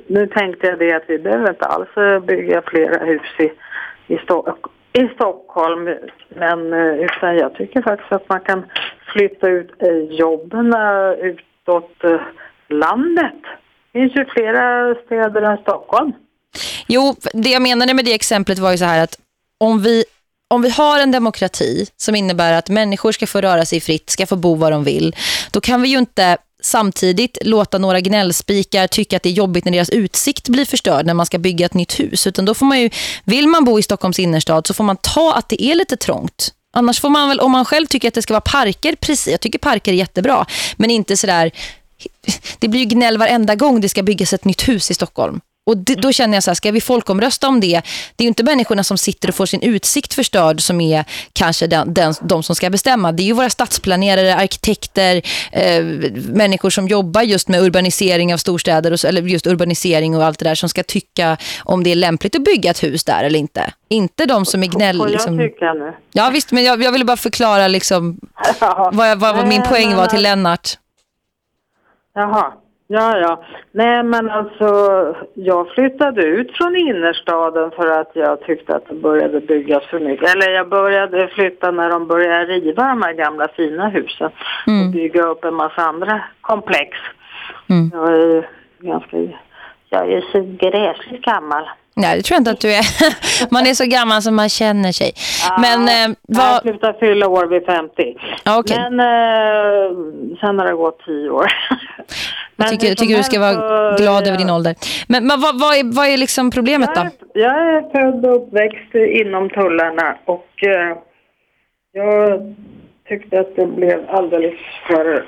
nu tänkte jag det att vi behöver inte alls bygga flera hus i, i, Sto i Stockholm. Men eh, utan jag tycker faktiskt att man kan flytta ut eh, jobben eh, utåt landet. Det finns ju flera städer än Stockholm. Jo, det jag menade med det exemplet var ju så här att om vi, om vi har en demokrati som innebär att människor ska få röra sig fritt, ska få bo var de vill, då kan vi ju inte samtidigt låta några gnällspikar tycka att det är jobbigt när deras utsikt blir förstörd när man ska bygga ett nytt hus. Utan då får man ju, vill man bo i Stockholms innerstad så får man ta att det är lite trångt. Annars får man väl, om man själv tycker att det ska vara parker, precis, jag tycker parker är jättebra, men inte sådär, det blir ju gnäll varenda gång det ska byggas ett nytt hus i Stockholm. Och det, då känner jag så här, ska vi folkomrösta om det? Det är ju inte människorna som sitter och får sin utsikt förstörd som är kanske den, den, de som ska bestämma. Det är ju våra stadsplanerare, arkitekter, eh, människor som jobbar just med urbanisering av storstäder, och, eller just urbanisering och allt det där som ska tycka om det är lämpligt att bygga ett hus där eller inte. Inte de som är gnäll... Får jag Liksom. tycka nu? Ja visst, men jag, jag ville bara förklara liksom vad, jag, vad, vad min poäng var till alltså- Lennart. Jaha, ja ja. Nej men alltså jag flyttade ut från innerstaden för att jag tyckte att det började byggas för mycket. Eller jag började flytta när de började riva de här gamla fina husen och bygga upp en massa andra komplex. Mm. Jag är ganska, jag är så gräsligt gammal. Nej, det tror jag inte att du är. Man är så gammal som man känner sig. Men eh, Jag vad... slutar fylla år vid 50. Ja, okej. Men eh, sen har det gått 10 år. Jag tycker, jag tycker du ska vara glad över din ålder. Men, men vad, vad, är, vad är liksom problemet då? Jag är född och uppväxt inom tullarna och eh, jag tyckte att det blev alldeles för,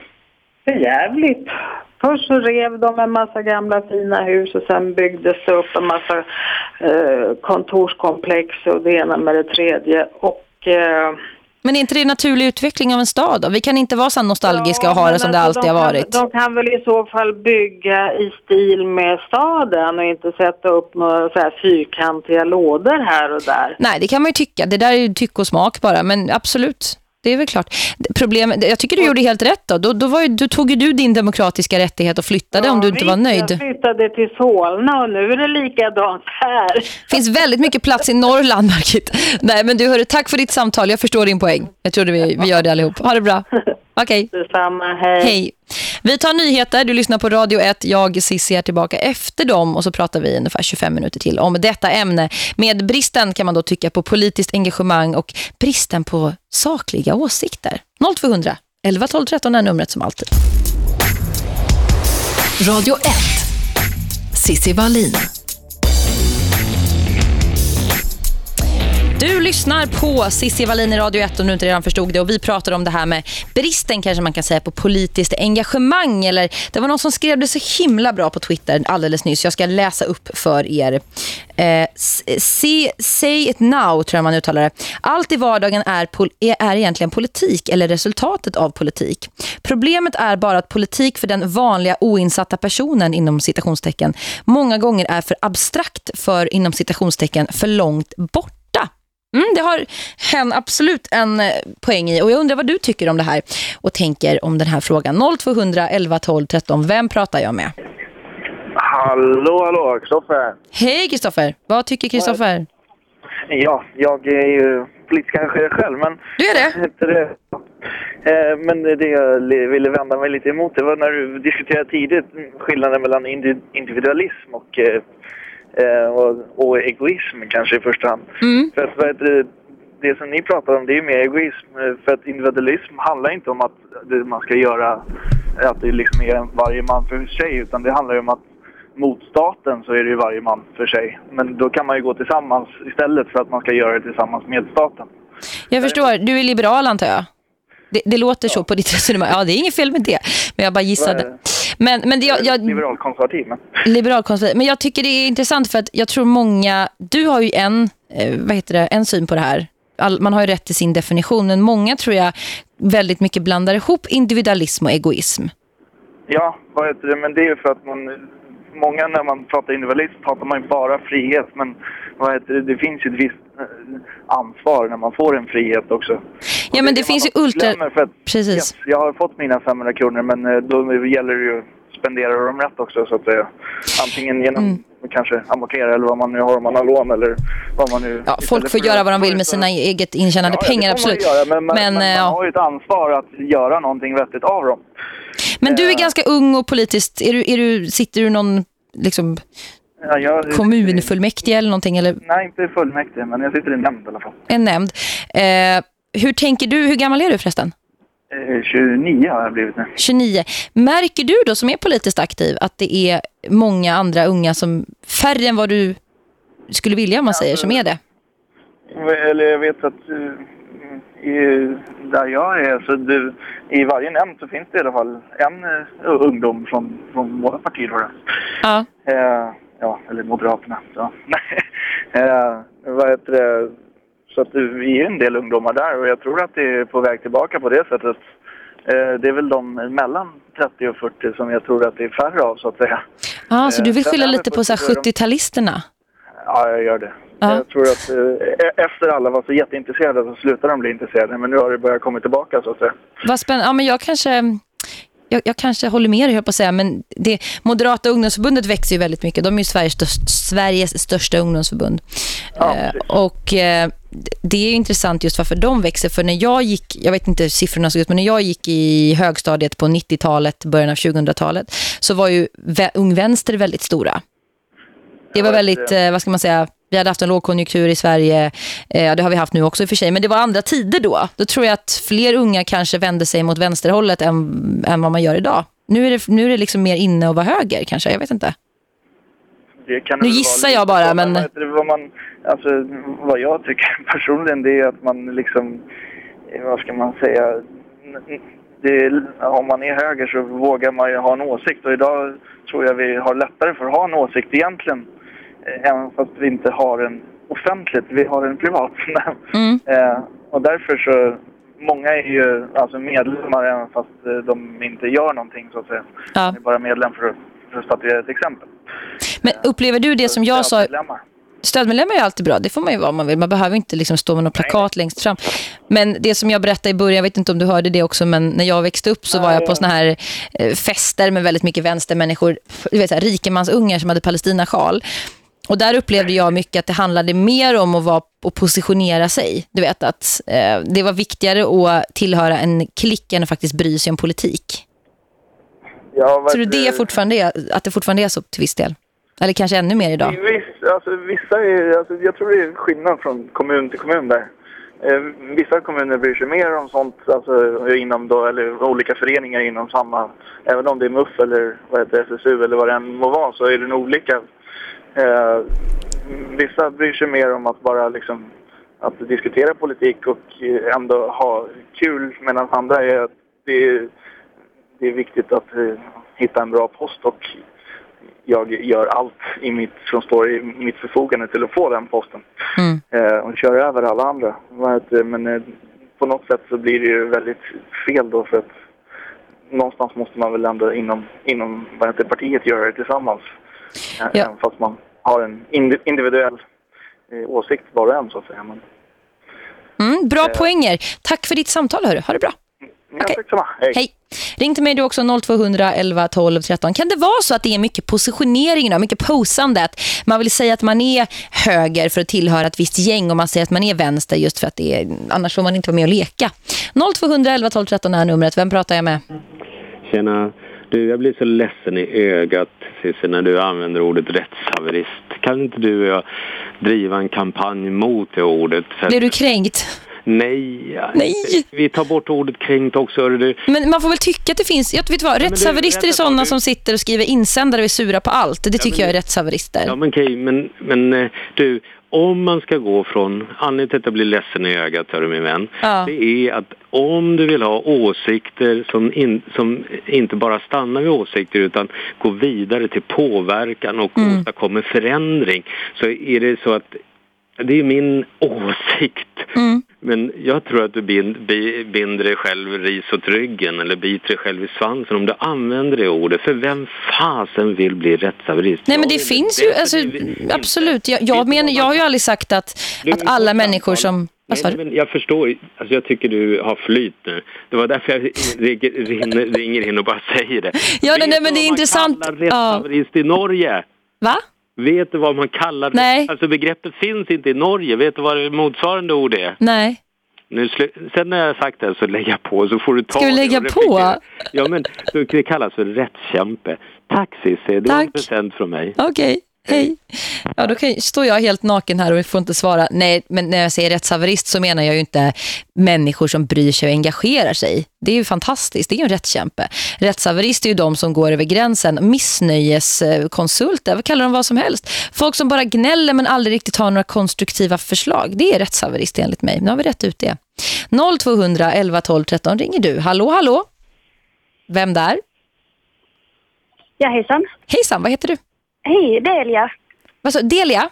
för jävligt. Först så rev de en massa gamla fina hus och sen byggdes det upp en massa eh, kontorskomplex och det ena med det tredje. Och, eh, Men är inte det en naturlig utveckling av en stad då? Vi kan inte vara så nostalgiska och ha det som det alltså, alltid har de varit. Kan, de kan väl i så fall bygga i stil med staden och inte sätta upp några så här fyrkantiga lådor här och där. Nej, det kan man ju tycka. Det där är ju tyck och smak bara. Men absolut, det är väl klart. Problemet, jag tycker du gjorde helt rätt då. Då, då, var då tog du din demokratiska rättighet och flyttade om du inte var nöjd. Jag flyttade till Solna och nu är det likadant här. Det finns väldigt mycket plats i Norrland, Margit. Nej, men du hörru, tack för ditt samtal. Jag förstår din poäng. Jag tror vi, vi gör det allihop. Ha det bra. Okej. Detsamma, hej. Hej. Vi tar nyheter. Du lyssnar på Radio 1. Jag, Cissi, är tillbaka efter dem och så pratar vi ungefär 25 minuter till om detta ämne. Med bristen kan man då tycka på politiskt engagemang och bristen på sakliga åsikter. 0200 11 12 13 är numret som alltid. Radio 1. Sissi Wallin. Du lyssnar på Cissi Wallin i Radio 1 om du inte redan förstod det och vi pratar om det här med bristen kanske man kan säga på politiskt engagemang eller det var någon som skrev det så himla bra på Twitter alldeles nyss. Jag ska läsa upp för er. Eh, say, say it now tror jag man uttalar det. Allt i vardagen är, är, egentligen politik eller resultatet av politik. Problemet är bara att politik för den vanliga oinsatta personen inom citationstecken många gånger är för abstrakt för inom citationstecken för långt bort. Mm, det har hen absolut en eh, poäng i och jag undrar vad du tycker om det här och tänker om den här frågan. 0200 11 12 13. Vem pratar jag med? Hallå, hallå, Kristoffer. Hej Kristoffer. Vad tycker Kristoffer? Ja, jag är ju politisk engagerad själv, men... Du är det? Eh, Men det jag ville vända mig lite emot det var när du diskuterade tidigt skillnaden mellan indi- individualism och, eh, och, och egoism kanske i första hand. För att, vad heter det, som ni pratar om det är mer egoism. eh, För att individualism handlar inte om att man ska göra, att det liksom är varje man för sig, utan det handlar ju om att mot staten så är det ju varje man för sig. Men då kan man ju gå tillsammans istället för att man ska göra det tillsammans med staten. Jag förstår. Du är liberal antar jag. Det, det låter så på ditt resonemang. Ja, det är inget fel med det. Men jag bara gissade. Men, men det, jag, jag, Liberalkonservativ. Men. liberalkonservativ. Men jag tycker det är intressant för att jag tror många... Du har ju en, eh, vad heter det, en syn på det här. All, man har ju rätt till sin definition. Men många tror jag väldigt mycket blandar ihop individualism och egoism. Ja, vad heter det? Men det är ju för att man... Många när man pratar individualism pratar man ju bara frihet. Men vad heter det? det finns ju ett visst ansvar när man får en frihet också. Ja, men det, finns ju ultra... För att, Precis. Yes, jag har fått mina 500 kronor men eh, då gäller det ju att spendera dem rätt också så att säga. Antingen genom Mm. kanske amortera eller vad man nu har om man har lån eller vad man nu... Ja, folk får göra vad de vill med sina eget intjänade Ja, pengar, det får man absolut. Göra, men man, Men, eh, man ja. har ju ett ansvar att göra någonting vettigt av dem. Men du är ganska ung och politiskt. Är du, är du, sitter du någon liksom, Ja, jag, kommunfullmäktige eller någonting? Eller Nej, inte fullmäktige, men jag sitter i nämnd i alla fall. en nämnd? Eh, hur tänker du? Hur gammal är du förresten? Eh, 29 har jag blivit nu. 29. Märker du då som är politiskt aktiv att det är många andra unga som färre än vad du skulle vilja om man säger som är det? Eller jag vet att eh, i, där jag är, så det, i varje nämnd så finns det i alla fall en eh, ungdom från, från våra partier. Ja. Eh, ja, eller Moderaterna. Så. eh, vad heter det? Så att vi är en del ungdomar där och jag tror att det är på väg tillbaka på det sättet. Eh, det är väl de mellan 30 och 40 som jag tror att det är färre av så att säga. Ah, så du vill sen skylla lite på på så här så är de- 70-talisterna? Ja, jag gör det. Ja. Jag tror att eh, efter alla var så jätteintresserade så slutar de bli intresserade. Men nu har det börjat komma tillbaka så att säga. Vad spännande. Ja, men jag kanske... Jag, jag kanske håller med dig, jag på att säga, men det Moderata ungdomsförbundet växer ju väldigt mycket. De är ju Sveriges, störst, Sveriges största ungdomsförbund. eh, och eh, det är intressant just varför de växer. För när jag gick, jag vet inte hur siffrorna såg ut, men när jag gick i högstadiet på 90-talet, början av 2000-talet, så var ju Ung Vänster väldigt stora. Det var väldigt, eh, vad ska man säga, vi hade haft en lågkonjunktur i Sverige. Eh, det har vi haft nu också i och för sig. Men det var andra tider då. Då tror jag att fler unga kanske vände sig mot vänsterhållet än, än vad man gör idag. Nu är, det, nu är det liksom mer inne att vara höger kanske, jag vet inte. Nu gissar jag bara, så, men- Vad, man, alltså, vad jag tycker personligen det är att man liksom, eh, vad ska man säga, det, om man är höger så vågar man ju ha en åsikt och idag tror jag vi har lättare för att ha en åsikt egentligen. Eh, Även fast vi inte har en offentligt, vi har en privat. Mm. Eh, och därför så, många är ju alltså medlemmar även fast eh, de inte gör någonting så att säga. Ja. De är bara medlem för, för att statuera ett exempel. Men upplever du det som jag sa... Stödmedlemmar. Är alltid bra, det får man ju vara om man vill. Man behöver inte liksom stå med något plakat längst fram. Men det som jag berättade i början, jag vet inte om du hörde det också, men när jag växte upp så var jag på såna här fester med väldigt mycket vänstermänniskor, du vet så här, rikemansungar som hade palestinasjal. Och där upplevde jag mycket att det handlade mer om att vara och positionera sig. Du vet att eh, det var viktigare att tillhöra en klick än att faktiskt bry sig om politik. Ja, Tror du det fortfarande är, att det fortfarande är så till viss del? Eller kanske ännu mer idag? Viss, alltså, vissa är, alltså, jag tror det är skillnad från kommun till kommun där. Eh, vissa kommuner bryr sig mer om sånt, alltså inom då, eller olika föreningar inom samma, även om det är MUF eller vad heter SSU eller vad det än må vara så är det nog olika. Eh, vissa bryr sig mer om att bara liksom att diskutera politik och ändå ha kul medan andra är att det är, det är viktigt att eh, hitta en bra post och jag gör allt i mitt, som står i mitt förfogande till att få den posten. Mm. Eh, och kör över alla andra. Men eh, på något sätt så blir det ju väldigt fel då för att någonstans måste man väl ändå inom, inom vad heter partiet göra det tillsammans. Eh, Ja. Även fast man har en indi- individuell eh, åsikt var och en så att säga. Men, Mm, bra poänger. Tack för ditt samtal, hörru. Ha det bra. ja, tack så mycket. Hej. Ring till mig du också 0200 11 12 13. Kan det vara så att det är mycket positionering idag, mycket posande? Att man vill säga att man är höger för att tillhöra ett visst gäng och man säger att man är vänster just för att det är, annars får man inte vara med och leka. 0200 11 12 13 är numret. Vem pratar jag med? Tjena. Du, jag blir så ledsen i ögat Cissi, när du använder ordet rättshaverist. Kan inte du och jag driva en kampanj mot det ordet? Blir du kränkt? Nej, Nej. vi tar bort ordet kränkt också. Du. Men man får väl tycka att det finns... Jag vet vad, rättshaverister är sådana du- som sitter och skriver insändare och är sura på allt. Det tycker men jag är rättshaverister. Ja men okej, men, men eh, du, om man ska gå från, anledningen till att jag blir ledsen i ögat, hör du min vän, Ja. det är att om du vill ha åsikter som, in, som inte bara stannar vid åsikter utan går vidare till påverkan och Mm. åstadkommer förändring så är det så att det är min åsikt. Mm. Men jag tror att du bind, bi, binder dig själv ris åt ryggen eller biter dig själv i svansen om du använder det ordet. För vem fasen vill bli rättshaverist? Nej men det finns ju, alltså, absolut. Jag, jag, du men, vad jag har ju aldrig sagt att, att alla människor som... Vad Nej, du? men jag förstår, alltså jag tycker du har flyt nu. Det var därför jag ringer, in och bara säger det. Ja, nej, Vet nej, du men det vad är man intressant. kallar Ja. i Norge? Va? Vet du vad man kallar Nej. Alltså begreppet finns inte i Norge. Vet du vad det motsvarande ord är? Nej. Nu sen när jag har sagt det så lägger jag på så får du ta Ska vi lägga på? Ja men det kallas för rättskämpe. Cissi, det var en Tack. present från mig. Okej, hej. Ja, då kan, står jag helt naken här och får inte svara. Nej, men när jag säger rättshaverist så menar jag ju inte människor som bryr sig och engagerar sig. Det är ju fantastiskt, det är ju en rättskämpe. Rättshaverist är ju de som går över gränsen. Missnöjeskonsulter, vad kallar de vad som helst. Folk som bara gnäller men aldrig riktigt har några konstruktiva förslag. Det är rättshaverist enligt mig. Nu har vi rätt ut det. 0200 11 12 13 ringer du. Hallå, hallå? Vem där? Ja, hejsan. Hejsan, vad heter du? Hej, Delia. Vad sa Delia?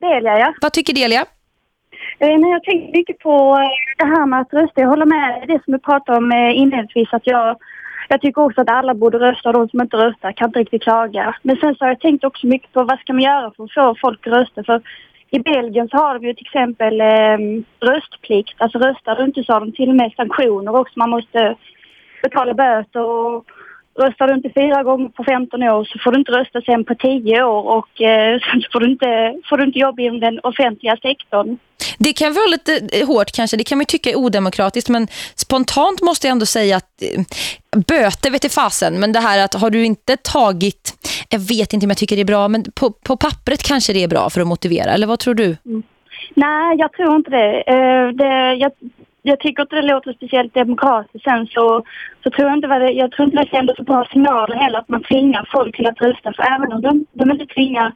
Delia, ja. Vad tycker Delia? Eh, när jag tänkte mycket på eh, det här med att rösta. Jag håller med det som du pratade om eh, inledningsvis. Att jag, jag tycker också att alla borde rösta och de som inte röstar kan inte riktigt klaga. Men sen så har jag tänkt också mycket på vad ska man göra för att få folk att rösta. För i Belgien så har de ju till exempel eh, röstplikt. Alltså röstar du inte så har de till och med sanktioner också. Man måste betala böter och röstar du inte fyra gånger på 15 år så får du inte rösta sen på 10 år och eh, sen får du inte, får du inte jobba inom den offentliga sektorn. Det kan vara lite eh, hårt kanske, det kan man tycka är odemokratiskt men spontant måste jag ändå säga att eh, böter vet i fasen men det här att har du inte tagit, jag vet inte om jag tycker det är bra men på, på pappret kanske det är bra för att motivera, eller vad tror du? Nej, jag tror inte det. Eh, det jag, jag tycker inte det låter speciellt demokratiskt. Sen så, så tror jag inte vad det, jag tror inte det kändes så bra signaler heller att man tvingar folk till att rösta. För även om de, de inte tvingar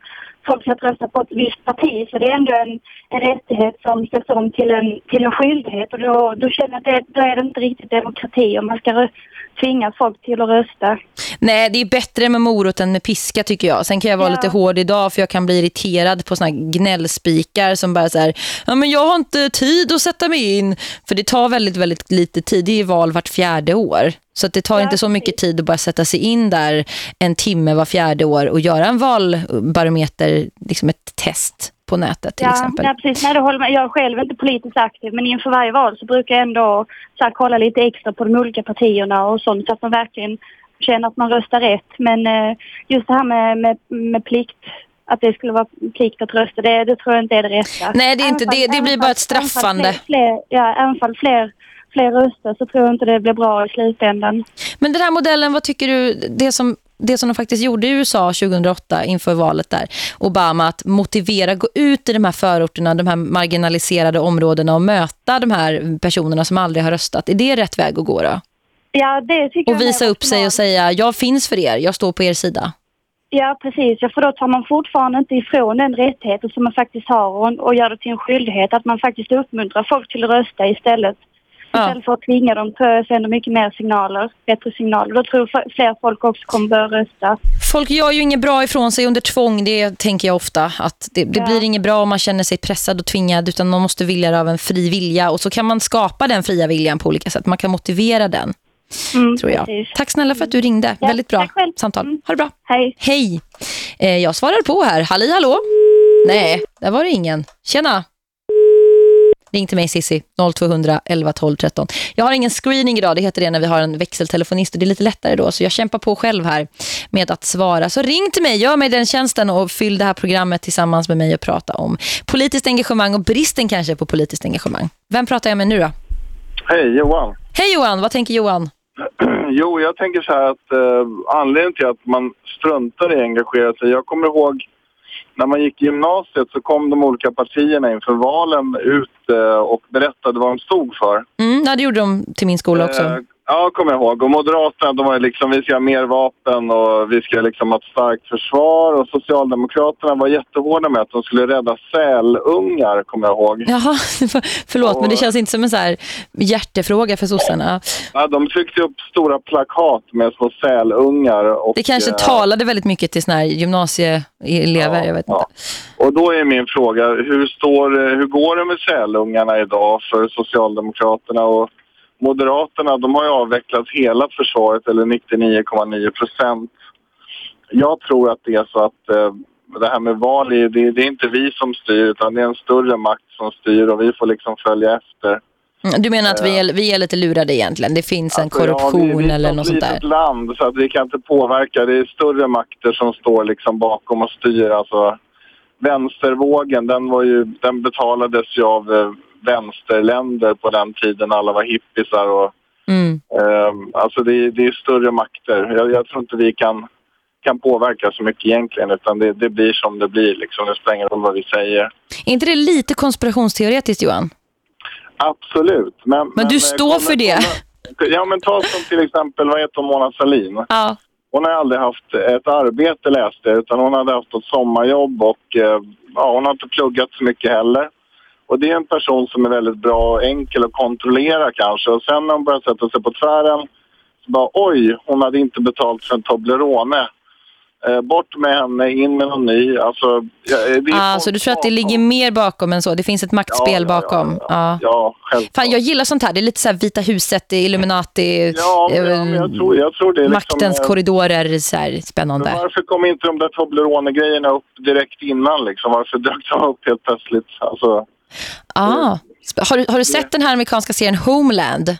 folk till att rösta på ett visst parti så det är ändå en, en rättighet som ställs om till en, till en skyldighet. Och då, då känner jag att det, då är det inte riktigt demokrati om man ska rösta tvinga folk till att rösta. Nej, det är bättre med morot än med piska tycker jag. Sen kan jag vara Ja. lite hård idag för jag kan bli irriterad på såna gnällspikar som bara så här, ja men jag har inte tid att sätta mig in. För det tar väldigt, väldigt lite tid. Det är val vart fjärde år. Så att det tar Ja, inte så mycket tid att bara sätta sig in där en timme var fjärde år och göra en valbarometer, liksom ett test på nätet till ja, exempel. Ja, precis. Nej, det håller. Jag är själv inte politiskt aktiv men inför varje val så brukar jag ändå så här, kolla lite extra på de olika partierna och sånt så att man verkligen känner att man röstar rätt. Men eh, just det här med, med, med plikt, att det skulle vara plikt att rösta, det, det tror jag inte är det rätta. Nej, det är inte Även det. Det blir även bara ett även straffande. Fler, fler, ja, även fall fler, fler röster så tror jag inte det blir bra i slutändan. Men den här modellen, vad tycker du, det som, det som de faktiskt gjorde i USA 2008 inför valet där, Obama, att motivera, gå ut i de här förorterna, de här marginaliserade områdena och möta de här personerna som aldrig har röstat. Är det rätt väg att gå då? Ja, det tycker jag Och visa upp sig och säga, jag finns för er, jag står på er sida. Ja, precis. Ja, för då tar man fortfarande inte ifrån den rättigheten som man faktiskt har och, och gör det till en skyldighet. Att man faktiskt uppmuntrar folk till att rösta istället. Istället för att tvinga dem tror jag sänder mycket mer signaler, bättre signaler. Då tror jag fler folk också kommer börja rösta. Folk gör ju inget bra ifrån sig under tvång, det tänker jag ofta. Att det, det Ja. blir inget bra om man känner sig pressad och tvingad utan man måste vilja det av en fri vilja. Och så kan man skapa den fria viljan på olika sätt. Man kan motivera den, tror jag. precis. Tack snälla för att du ringde. Ja, Väldigt bra samtal. Ha det bra. Hej. Hej. Eh, jag svarar på här. Halli, hallå? Nej, där var det ingen. Tjena. Ring till mig Sissi 0200 11 12 13. Jag har ingen screening idag, det heter det när vi har en växeltelefonist och det är lite lättare då så jag kämpar på själv här med att svara. Så ring till mig, gör mig den tjänsten och fyll det här programmet tillsammans med mig och prata om politiskt engagemang och bristen kanske på politiskt engagemang. Vem pratar jag med nu då? Hej Johan. Hej Johan, vad tänker Johan? Jo, jag tänker så här att eh, anledningen till att man struntar i att engagera sig. Jag kommer ihåg när man gick i gymnasiet så kom de olika partierna inför valen ut eh, och berättade vad de stod för. Mm, ja, det gjorde de till min skola också. Ja, kommer jag ihåg. Och Moderaterna, de var ju liksom, vi ska ha mer vapen och vi ska liksom ha ett starkt försvar. Och Socialdemokraterna var jättehårda med att de skulle rädda sälungar, kommer jag ihåg. Jaha, förlåt, men det känns inte som en så här hjärtefråga för sossarna. Ja, de tryckte upp stora plakat med små sälungar. Och, Det kanske eh, talade väldigt mycket till såna här gymnasieelever, jag vet inte. Och då är min fråga, hur, står, hur går det med sälungarna idag för Socialdemokraterna och Moderaterna? De har ju avvecklat hela försvaret, eller 99,9 procent. Jag tror att det är så att eh, det här med val, är- det, det är inte vi som styr utan det är en större makt som styr och vi får liksom följa efter. Mm, Du menar att vi är, vi är lite lurade egentligen? Det finns en Alltså, Ja, korruption vi, vi är eller ett något sånt där? litet land så att vi kan inte påverka. Det är större makter som står liksom bakom och styr. Alltså, vänstervågen, den, var ju, den betalades ju av eh, vänsterländer på den tiden. Alla var hippisar och Mm. ehm, alltså det, det är större makter. Jag, jag tror inte vi kan, kan påverka så mycket egentligen utan det, det blir som det blir. Liksom. Det spelar ingen roll vad vi säger. Är inte det lite konspirationsteoretiskt, Johan? Absolut. Men, Men du eh, står för det. Ja, men ta som till exempel, vad heter Mona Sahlin? Ja. Hon har aldrig haft ett arbete läste utan hon hade haft ett sommarjobb och eh, ja, hon har inte pluggat så mycket heller. Och det är en person som är väldigt bra och enkel att kontrollera kanske. Och sen när hon börjar sätta sig på tvären så bara oj, hon hade inte betalt för en Toblerone. Eh, bort med henne, in med någon ny. Alltså, ja, det Ah, så du tror att det ligger mer bakom än så? Det finns ett maktspel bakom? Ja, Ja, självklart. Fan, jag gillar sånt här. Det är lite så här Vita huset, Illuminati, Ja, men, eh, ja, jag, tror, jag tror det är liksom, maktens eh, korridorer. Så här, spännande. Varför kom inte de där Toblerone-grejerna upp direkt innan? Liksom? Varför dök de upp helt plötsligt? Alltså, Ah. Sp- Har, du, har du sett den här amerikanska serien Homeland?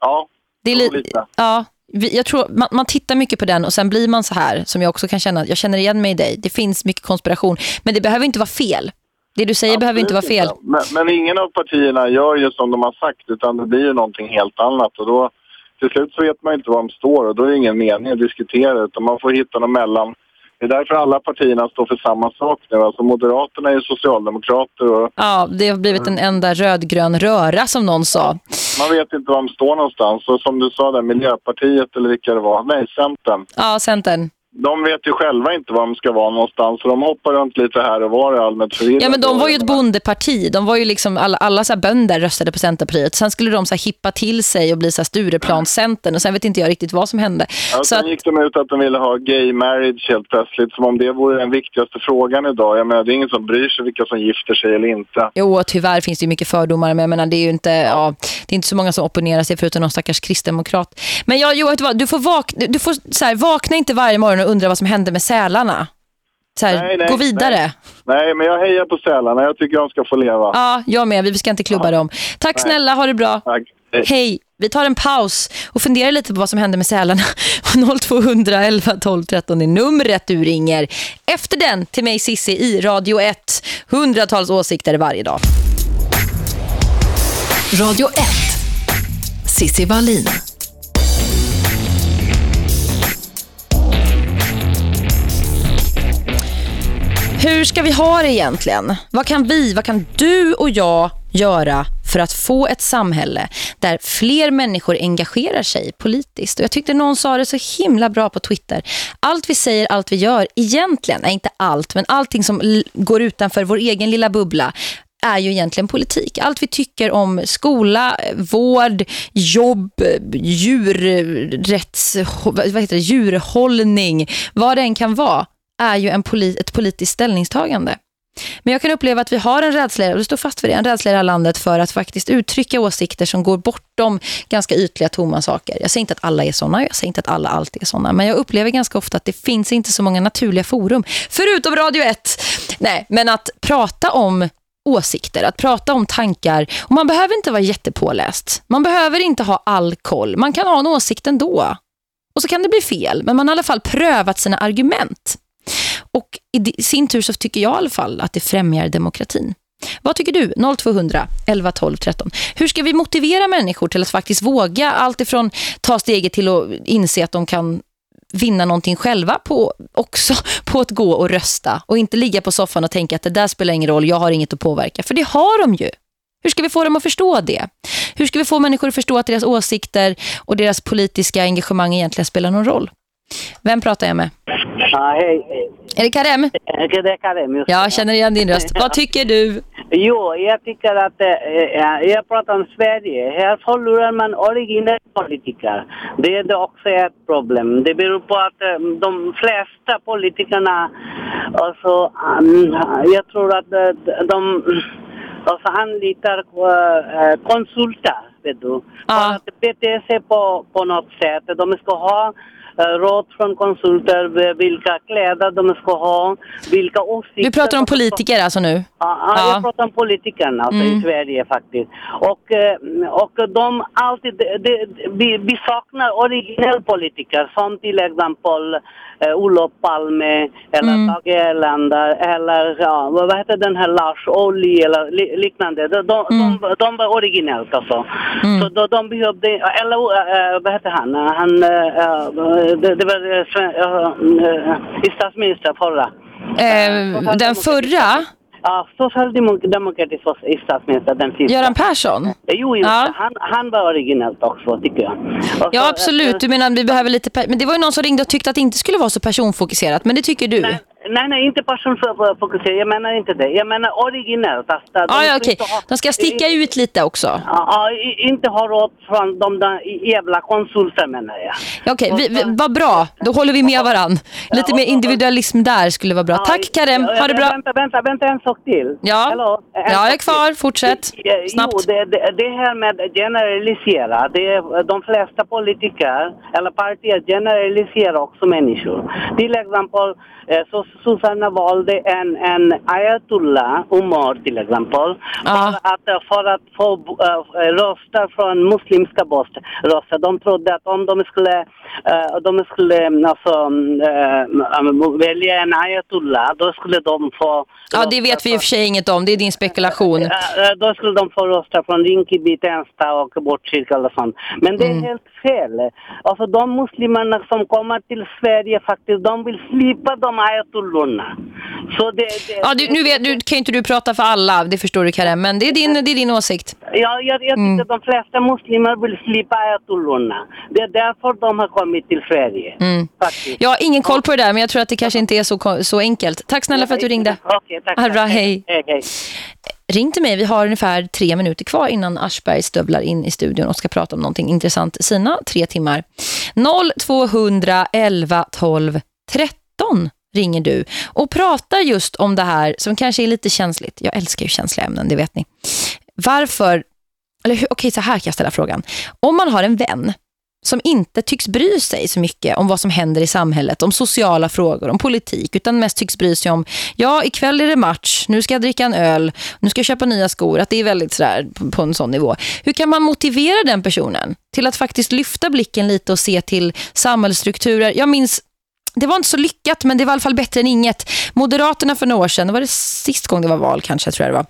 ja, Det är lite. Ja, jag tror man, man tittar mycket på den och sen blir man så här som jag också kan känna, jag känner igen mig i dig. Det finns mycket konspiration, men det behöver inte vara fel. Det du säger behöver inte vara fel. Men, men ingen av partierna gör ju som de har sagt utan det blir ju någonting helt annat. Och då, till slut så vet man inte var de står och då är det ingen mening att diskutera utan man får hitta något mellan. Det är därför alla partierna står för samma sak nu. Alltså Moderaterna är socialdemokrater och Ja, det har blivit en enda rödgrön röra som någon sa. man vet inte var de står någonstans. Och som du sa där, Miljöpartiet eller vilka det var, nej Centern. Ja, Centern. De vet ju själva inte var de ska vara någonstans så de hoppar runt lite här och var är allmänt förvirrade. Ja, men de var ju ett bondeparti. De var ju liksom alla, alla så bönder röstade på Centerpartiet. Sen skulle de så hippa till sig och bli så här Stureplanscentern och sen vet inte jag riktigt vad som hände. Ja, Så sen att, gick de ut att de ville ha gay marriage helt plötsligt som om det vore den viktigaste frågan idag. Jag menar, det är ingen som bryr sig vilka som gifter sig eller inte. jo, tyvärr finns det ju mycket fördomar, men jag menar, det är ju inte, ja, det är inte så många som opponerar sig förutom någon stackars kristdemokrat. Men jag, jo, vet du vad, du får, vakna, du får så här, vakna inte varje morgon och undra vad som hände med sälarna. Så här, Nej, nej, gå vidare. Nej. nej, men jag hejar på sälarna. Jag tycker de ska få leva. Ja, jag med. Vi ska inte klubba dem. Tack Nej. snälla, ha det bra. Tack. Hej. Vi tar en paus och funderar lite på vad som hände med sälarna. 0200 11 12 13 är numret du ringer. Efter den till mig Sissi i Radio 1. Hundratals åsikter varje dag. Radio 1. Sissi Wallin. Hur ska vi ha det egentligen? Vad kan vi, vad kan du och jag göra för att få ett samhälle där fler människor engagerar sig politiskt? Och jag tyckte någon sa det så himla bra på Twitter. Allt vi säger, allt vi gör, egentligen, nej inte allt, men allting som går utanför vår egen lilla bubbla är ju egentligen politik. Allt vi tycker om skola, vård, jobb, djurrätts, vad heter det, djurhållning, vad det än kan vara, är ju en poli ett politiskt ställningstagande. Men jag kan uppleva att vi har en rädsla, och det står fast för det, en rädsla i det här landet för att faktiskt uttrycka åsikter som går bortom ganska ytliga tomma saker. Jag säger inte att alla är sådana, jag säger inte att alla alltid är sådana, men jag upplever ganska ofta att det finns inte så många naturliga forum, förutom Radio 1. Nej, men att prata om åsikter, att prata om tankar. Och man behöver inte vara jättepåläst. Man behöver inte ha all koll. Man kan ha en åsikt ändå. Och så kan det bli fel, men man har i alla fall prövat sina argument. Och i sin tur så tycker jag i alla fall att det främjar demokratin. Vad tycker du? 0200 11 12 13. Hur ska vi motivera människor till att faktiskt våga allt ifrån ta steget till att inse att de kan vinna någonting själva på, också på att gå och rösta. Och inte ligga på soffan och tänka att det där spelar ingen roll, jag har inget att påverka. För det har de ju. Hur ska vi få dem att förstå det? Hur ska vi få människor att förstå att deras åsikter och deras politiska engagemang egentligen spelar någon roll? Vem pratar jag med? Ja, hej. Är det Karem? Eh, Det är Karim. just Jag känner igen din röst. Vad tycker du? Jo, jag tycker att, eh, eh, jag pratar om Sverige. Här förlorar man originella politiker. Det är det också ett problem. Det beror på att eh, de flesta politikerna, alltså, jag tror att de alltså, anlitar konsulter, vet du. För att bete sig på, på något sätt. De ska ha råd från konsulter, vilka kläder de ska ha, vilka åsikter... Du pratar om politiker alltså nu? Ja, ja. jag pratar om politikerna alltså, Mm. i Sverige faktiskt. Och, eh, och de alltid, de, de, vi, vi saknar originell politiker som till exempel eh, Olof Palme eller Mm. Tage Erlander eller ja, vad heter den här Lars Ohly eller li, liknande. De, de, Mm. de, de var originellt alltså. Så de, de behövde, eller eh, vad heter han? Han, eh, det, det var eh, statsminister förra. Eh, den förra? Ja, socialdemokratisk statsminister, den sista. Göran Persson? Jo, just det. han, han var originellt också, tycker jag. Och Ja, så, absolut. Du menar vi behöver lite... Men det var ju någon som ringde och tyckte att det inte skulle vara så personfokuserat. Men det tycker du? Nej, nej, inte personfokuserad. Jag menar inte det. Jag menar originellt. Alltså, de Ah, ja, ha- De ska sticka ut lite också. Ja, inte ha råd från de där jävla konsulter menar jag. Ja, Okej, vi, vad bra. Då håller vi med varann. Lite mer individualism där skulle vara bra. Tack Karem, ha det bra. Vänta, vänta, vänta en sak till. Ja, jag är kvar. Fortsätt. Snabbt. Jo, det, det, det här med generalisera. Det är, de flesta politiker eller partier generaliserar också människor. Till exempel eh, så sossarna valde en, en ayatollah, Umar till exempel, för, att, för att få uh, röster från muslimska röster. De trodde att om de skulle, eh, de skulle mm, alltså, uh, välja en ayatollah, då skulle de få Ja, det vet vi i och för sig inget om. Det är din spekulation. Då skulle de få rösta från Rinkeby, Tensta och Botkyrka och sånt. Men det är Mm. helt fel. Alltså de muslimerna som kommer till Sverige faktiskt, de vill slippa de ayatollorna. Så det, det, Ja, du, nu vet, nu kan inte du prata för alla, det förstår du Karem. Men det är din, det är din åsikt. Ja, jag, jag Mm. tycker de flesta muslimer vill slippa ayatollorna. Det är därför de har kommit till Sverige. Mm. Faktiskt. Jag har ingen koll på det där, men jag tror att det kanske inte är så, så enkelt. Tack snälla för att du ringde. Okej, tack. Tack. hej. hej, hej. Ring till mig, vi har ungefär tre minuter kvar innan Aschberg stövlar in i studion och ska prata om någonting intressant sina tre timmar. 0200 11 12 13 ringer du och pratar just om det här som kanske är lite känsligt. Jag älskar ju känsliga ämnen, det vet ni. Varför, eller okej okej så här kan jag ställa frågan. Om man har en vän som inte tycks bry sig så mycket om vad som händer i samhället, om sociala frågor, om politik, utan mest tycks bry sig om, ja ikväll är det match, nu ska jag dricka en öl, nu ska jag köpa nya skor, att det är väldigt sådär på, på en sån nivå. Hur kan man motivera den personen till att faktiskt lyfta blicken lite och se till samhällsstrukturer? Jag minns det var inte så lyckat men det var i alla fall bättre än inget. Moderaterna för några år sedan, det var det sist gång det var val kanske tror jag det var.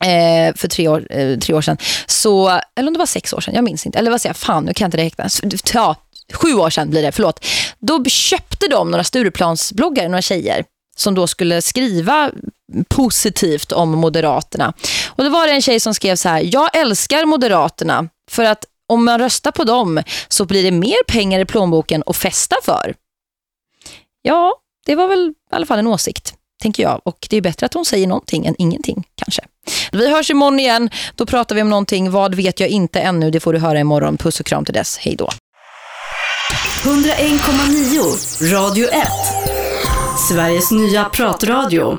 Eh, för tre år, eh, tre år sedan. Så, eller om det var sex år sedan, jag minns inte. Eller vad säger jag, fan nu kan jag inte räkna. Ja, sju år sedan blir det, förlåt. Då köpte de några Stureplansbloggare, några tjejer som då skulle skriva positivt om Moderaterna. Och då var det en tjej som skrev så här, jag älskar Moderaterna för att om man röstar på dem så blir det mer pengar i plånboken att festa för. Ja, det var väl i alla fall en åsikt, tänker jag. Och det är bättre att hon säger någonting än ingenting, kanske. Vi hörs imorgon igen. Då pratar vi om någonting. Vad vet jag inte ännu? Det får du höra imorgon. Puss och kram till dess. Hej då. 101,9 Radio 1. Sveriges nya pratradio.